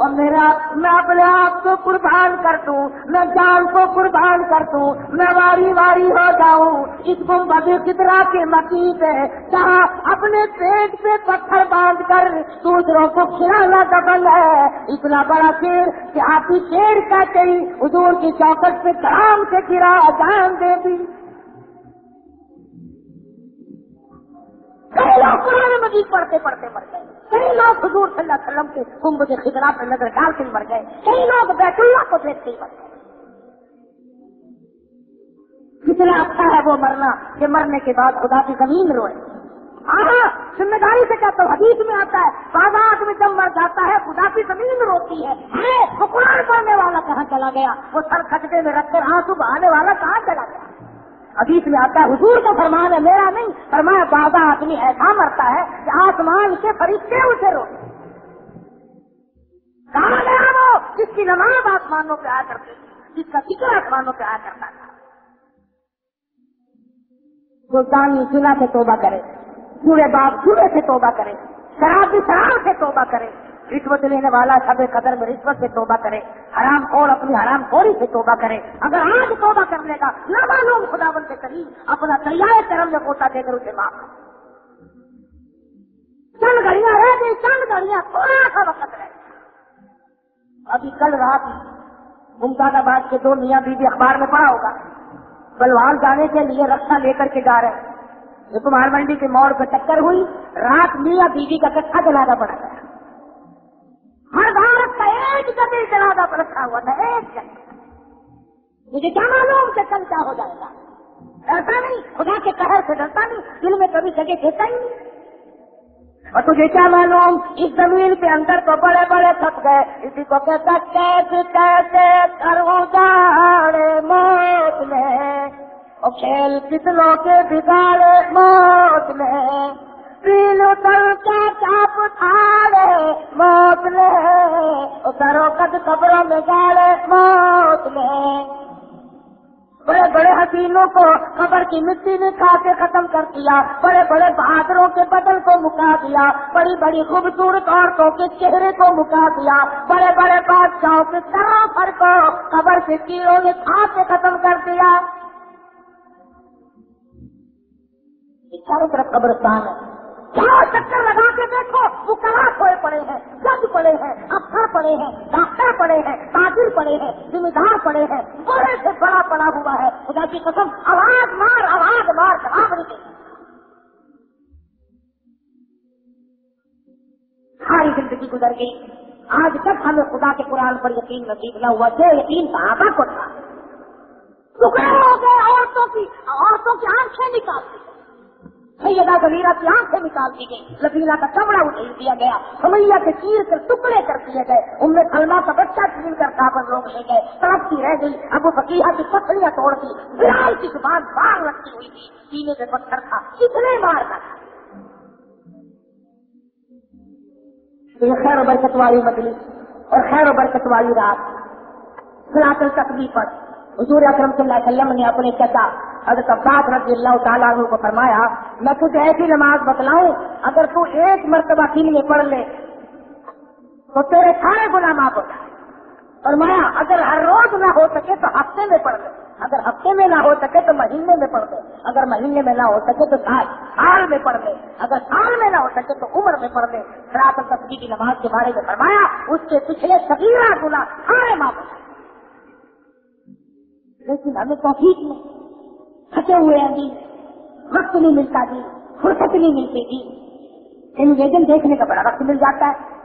اور میرا، میں اپنے آپ کو قربان کر دوں، میں جان کو قربان کر دوں، میں واری واری ہو جاؤں۔ اس کو کتنا کے مکیب ہے۔ جہاں اپنے پیٹ پہ پتھر باندھ کر دوسروں کو کھلانا دبل ہے۔ اتنا بڑا پیڑ کہ آپ ہی پیڑ کا کہیں حضور کی چوکٹ پہ کام سے گرا جان دے دی۔ کئی لوگ قرآن مجید پڑھتے پڑھتے مر گئے۔ کئی لوگ حضور صلی اللہ علیہ وسلم کے کمبھ کے خطرات پہ نظر ڈال کے مر گئے۔ کئی لوگ بیت اللہ کو دیکھتے ہی مر گئے۔ کتنا اچھا ہے وہ مرنا کہ مرنے کے بعد خدا کی زمین روئے۔ ہاں ذمہ داری سے کہتا ہوں، حدیث میں آتا ہے بازار میں جب مر جاتا ہے، خدا کی زمین روتی ہے۔ وہ قرآن پڑھنے والا کہاں چلا گیا؟ وہ سر کھٹکے میں رکھ کر آنسو بہانے والا کہاں چلا گیا؟ حدیث میں آتا ہے، حضور کا فرمان ہے، میرا نہیں، فرمایا بازا آدمی ایسا مرتا ہے کہ آسمان سے فرشتے اسے روتے کہاں گیا وہ؟ جس کی نماز آسمانوں پہ آیا کرتی جس کا ذکر آسمانوں پہ آیا کرتا تھا۔ سلطان چنا سے توبہ کرے پورے باپ چورے سے توبہ کرے، شراب شراب سے توبہ کرے، رشوت لینے والا سب قدر میں رشوت سے توبہ کرے، حرام خور اپنی حرام خوری سے توبہ کرے۔ اگر آج توبہ کرنے کا نہ معلوم خدا بن کے قریب اپنا تیار کرم میں پوتا دے کر اسے معاف چند گھڑیاں رہ گئی، چند گھڑیاں تھوڑا سا وقت رہ ابھی کل رات ممتاز آباد کے دو میاں بیوی اخبار میں پڑا ہوگا۔ بلوان جانے کے لیے رکشا لے کر کے جا رہے ہیں۔ کمار منڈی کے موڑ پہ ٹکر ہوئی، رات میاں بیوی کا کٹھا جلانا پڑا گیا۔ ہر بھارت کا ایک گدے جلانا رکھا ہوا تھا ایک مجھے کیا معلوم کہ کل کیا ہو جائے گا ڈرتا نہیں، خدا کے قہر سے ڈرتا نہیں، دل میں کبھی جگہ دیتا ہی نہیں۔ اور تجھے کیا معلوم؟ اس زمین کے اندر تو بڑے بڑے تھک گئے۔ اسی کو کہتا کیسے کیسے کروں موت میں؟ اور کھیل کتنوں کے بگاڑے موت میں؟ پیل اتر کے چاپ تھاڑے موت میں؟ اترو کد قبروں میں گاڑے موت میں؟ بڑے بڑے حسینوں کو قبر کی مٹی نے کھا کے ختم کر دیا، بڑے بڑے بہادروں کے بدل کو مکا دیا، بڑی بڑی خوبصورت عورتوں کے چہرے کو مکا دیا، بڑے بڑے بادشاہوں کے طرح پر کو قبر کے کیڑوں نے کھا کے ختم کر دیا۔ چاروں طرف قبرستان ہے۔ کیا چکر لگا کے دیکھو وہ کلا کھوئے پڑے ہیں، جج پڑے ہیں، افسر پڑے ہیں، ڈاکٹر پڑے ہیں، تاجر پڑے ہیں ذمہ دار پڑے ہیں، بڑے سے بڑا پڑا ہوا ہے۔ خدا کی قسم، آواز مار آواز مار، جواب نہیں ساری زندگی گزر گئی۔ آج تک ہمیں خدا کے قرآن پر یقین نصیب نہ ہوا، جو یقین صحابہ کو تھا۔ ٹکڑے ہو گئے عورتوں کی عورتوں کی آنکھیں نکالتی سیدہ زمیرہ کی آنکھیں نکال دی گئی لبیلا کا چمڑا اٹھا دیا گیا۔ سمیا کے چیر سے ٹکڑے کر دیے گئے۔ ان میں کلمہ کا بچہ چھین کر کابل روک لے گئے۔ تڑپتی رہ گئی۔ ابو فقیہ کی پتھریاں توڑ دی۔ بلال کی زبان باغ رکھی ہوئی تھی۔ سینے پہ پتھر تھا۔ کتنے مار تھا یہ خیر و برکت والی مجلس اور خیر و برکت والی رات۔ سلاط التقبی پر۔ حضور اکرم صلی اللہ علیہ وسلم نے اپنے چچا حضرت عباس رضی اللہ تعالیٰ عنہ کو فرمایا، میں تجھے ایسی نماز بتلاؤں، اگر تو ایک مرتبہ دن میں پڑھ لے، تو تیرے سارے گنا معاف ہو جائے فرمایا، اگر ہر روز نہ ہو سکے تو ہفتے میں پڑھ لے۔ اگر ہفتے میں نہ ہو سکے تو مہینے میں پڑھ لے۔ اگر مہینے میں نہ ہو سکے تو سال سال میں پڑھ لے۔ اگر سال میں نہ ہو سکے تو عمر میں پڑھ لے۔ خراب تصویر کی نماز کے بارے میں فرمایا، اس کے پچھلے سبیرہ گنا سارے معاف ہو جائے لیکن ہمیں توفیق میں پھنسے ہوئے ہیں جی۔ وقت نہیں ملتا جی۔ فرصت نہیں ملتی جی۔ انویژن دیکھنے کا بڑا وقت مل جاتا ہے۔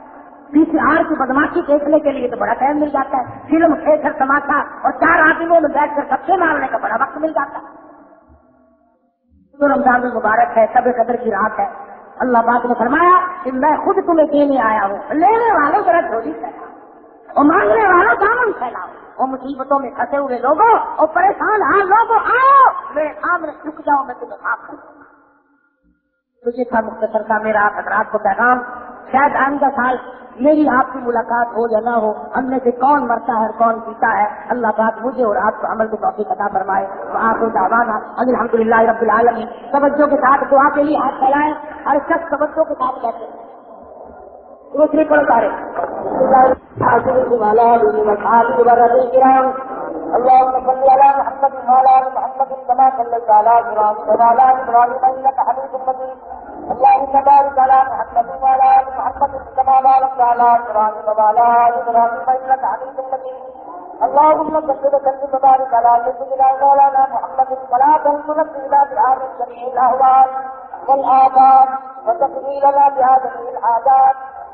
پی سی آر کی بدماشی دیکھنے کے لیے تو بڑا ٹائم مل جاتا ہے۔ فلم کھیل تماشا اور چار آدمیوں میں بیٹھ کر سب سے مارنے کا بڑا وقت مل جاتا ہے۔ تو رمضان مبارک ہے سب قدر کی رات ہے۔ اللہ پاک نے فرمایا کہ میں خود تمہیں دینے آیا ہوں۔ لینے والوں ذرا جھولی پھیلاؤ اور مانگنے والوں دامن پھیلاؤ۔ اور مصیبتوں میں پھنسے ہوئے لوگوں اور پریشان ہاں لوگوں، آؤ! میرے سامنے چک جاؤ، میں تمہیں معاف کر دوں گا۔ تجھے تھا مختصر کا میرا آپ حضرات کو پیغام، شاید آئندہ سال میری آپ کی ملاقات ہو یا نہ ہو، ہم میں سے کون مرتا ہے کون پیتا ہے، اللہ پاک مجھے اور آپ کو عمل کو کافی پتا فرمائے۔ آپ کو دعوانا الحمد للہ رب العالمین۔ توجہ کے ساتھ دعا کے لیے ہاتھ پھیلائے ہر شخص توجہ کے ساتھ بیٹھے۔ دوسری پڑھتا رہے اللهم صل على محمد وعلى ال محمد كما صليت على ابراهيم وعلى ال ابراهيم انك حميد مجيد اللهم بارك على محمد وعلى ال محمد كما باركت على ابراهيم وعلى ال ابراهيم انك حميد مجيد اللهم صل وسلم وبارك على سيدنا مولانا محمد صلاة تنزلنا بها من جميع الاهوال والآباد وتقبيلنا بها جميع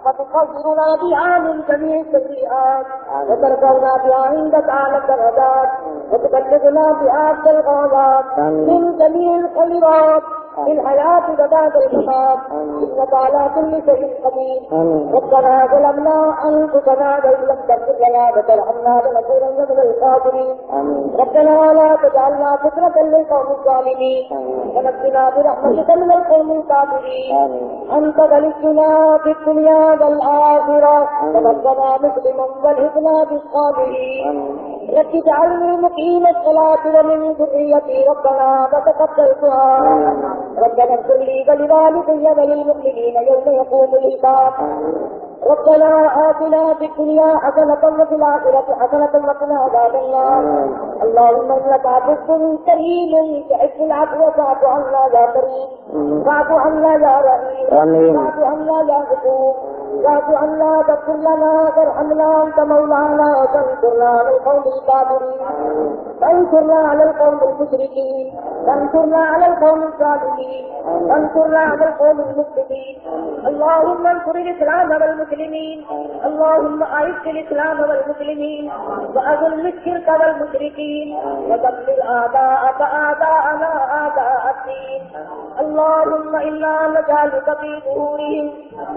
وتخرجنا بها من جميع السيئات وترفعنا بها عندك اعلى الدرجات. وتبلغنا بها افضل الغايات من جميع الخيرات. في الحياة وبعد الممات إنك على كل شيء قدير. ربنا ظلمنا أنفسنا وإن لم تغفر لنا وترحمنا لنكونن من الخاسرين. ربنا لا تجعلنا فتنة للقوم الظالمين. ونجنا برحمتك من القوم الكافرين. أنت ولينا في الدنيا والآخرة. توفنا مسلما والهدنا بالصابرين. رب اجعلني مقيم الصلاة ومن ذريتي ربنا وتقبل دعاء ربنا اغفر لي ولوالدي وللمؤمنين يوم يقوم الحساب ربنا آتنا في الدنيا حسنة وفي الآخرة حسنة وقنا عذاب النار. اللهم إنك عبد كريم تحب العفو فاعف عنا يا كريم. فاعف عنا يا رحيم. فاعف عنا يا غفور. فاعف عنا تغفر لنا ترحمنا أنت مولانا فانصرنا على القوم الكافرين. فانصرنا على القوم المشركين. فانصرنا على القوم الظالمين فانصرنا على القوم المفسدين. اللهم انصر الإسلام والمسلمين والمسلمين اللهم أعز الإسلام والمسلمين وأذل الشرك والمشركين ودمر أعداءك أعداءنا أعداء الدين. اللهم إنا نجعلك في ظهورهم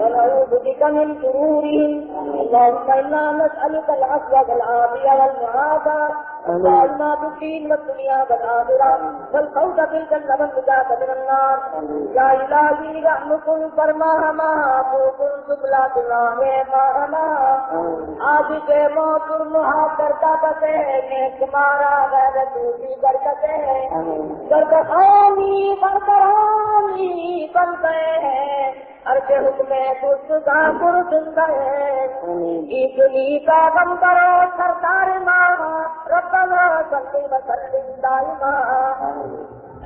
ونعوذ بك من شرورهم. اللهم إنا نسألك العفو والعافية والمعافاة اللهم بالدين والدنيا والآخرة والفوز بالجنة والنجاة من النار. يا إلهي رحمكم فرما ہما کن سبلا دلانے ماہما آج کے موتر مہا کرتا بتے نیک مارا غیر دوسری برکتے برکرانی برکرانی بن گئے ہیں۔ ہر حکم کا گر گئے کا غم کرو سرکار ماں، ربنا وسلم دائما۔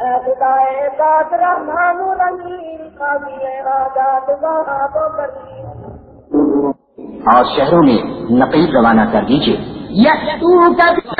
اے خدائے بات رحمان الرحیم قابل وہاں کریم اور شہروں میں نقیب روانہ کر دیجیے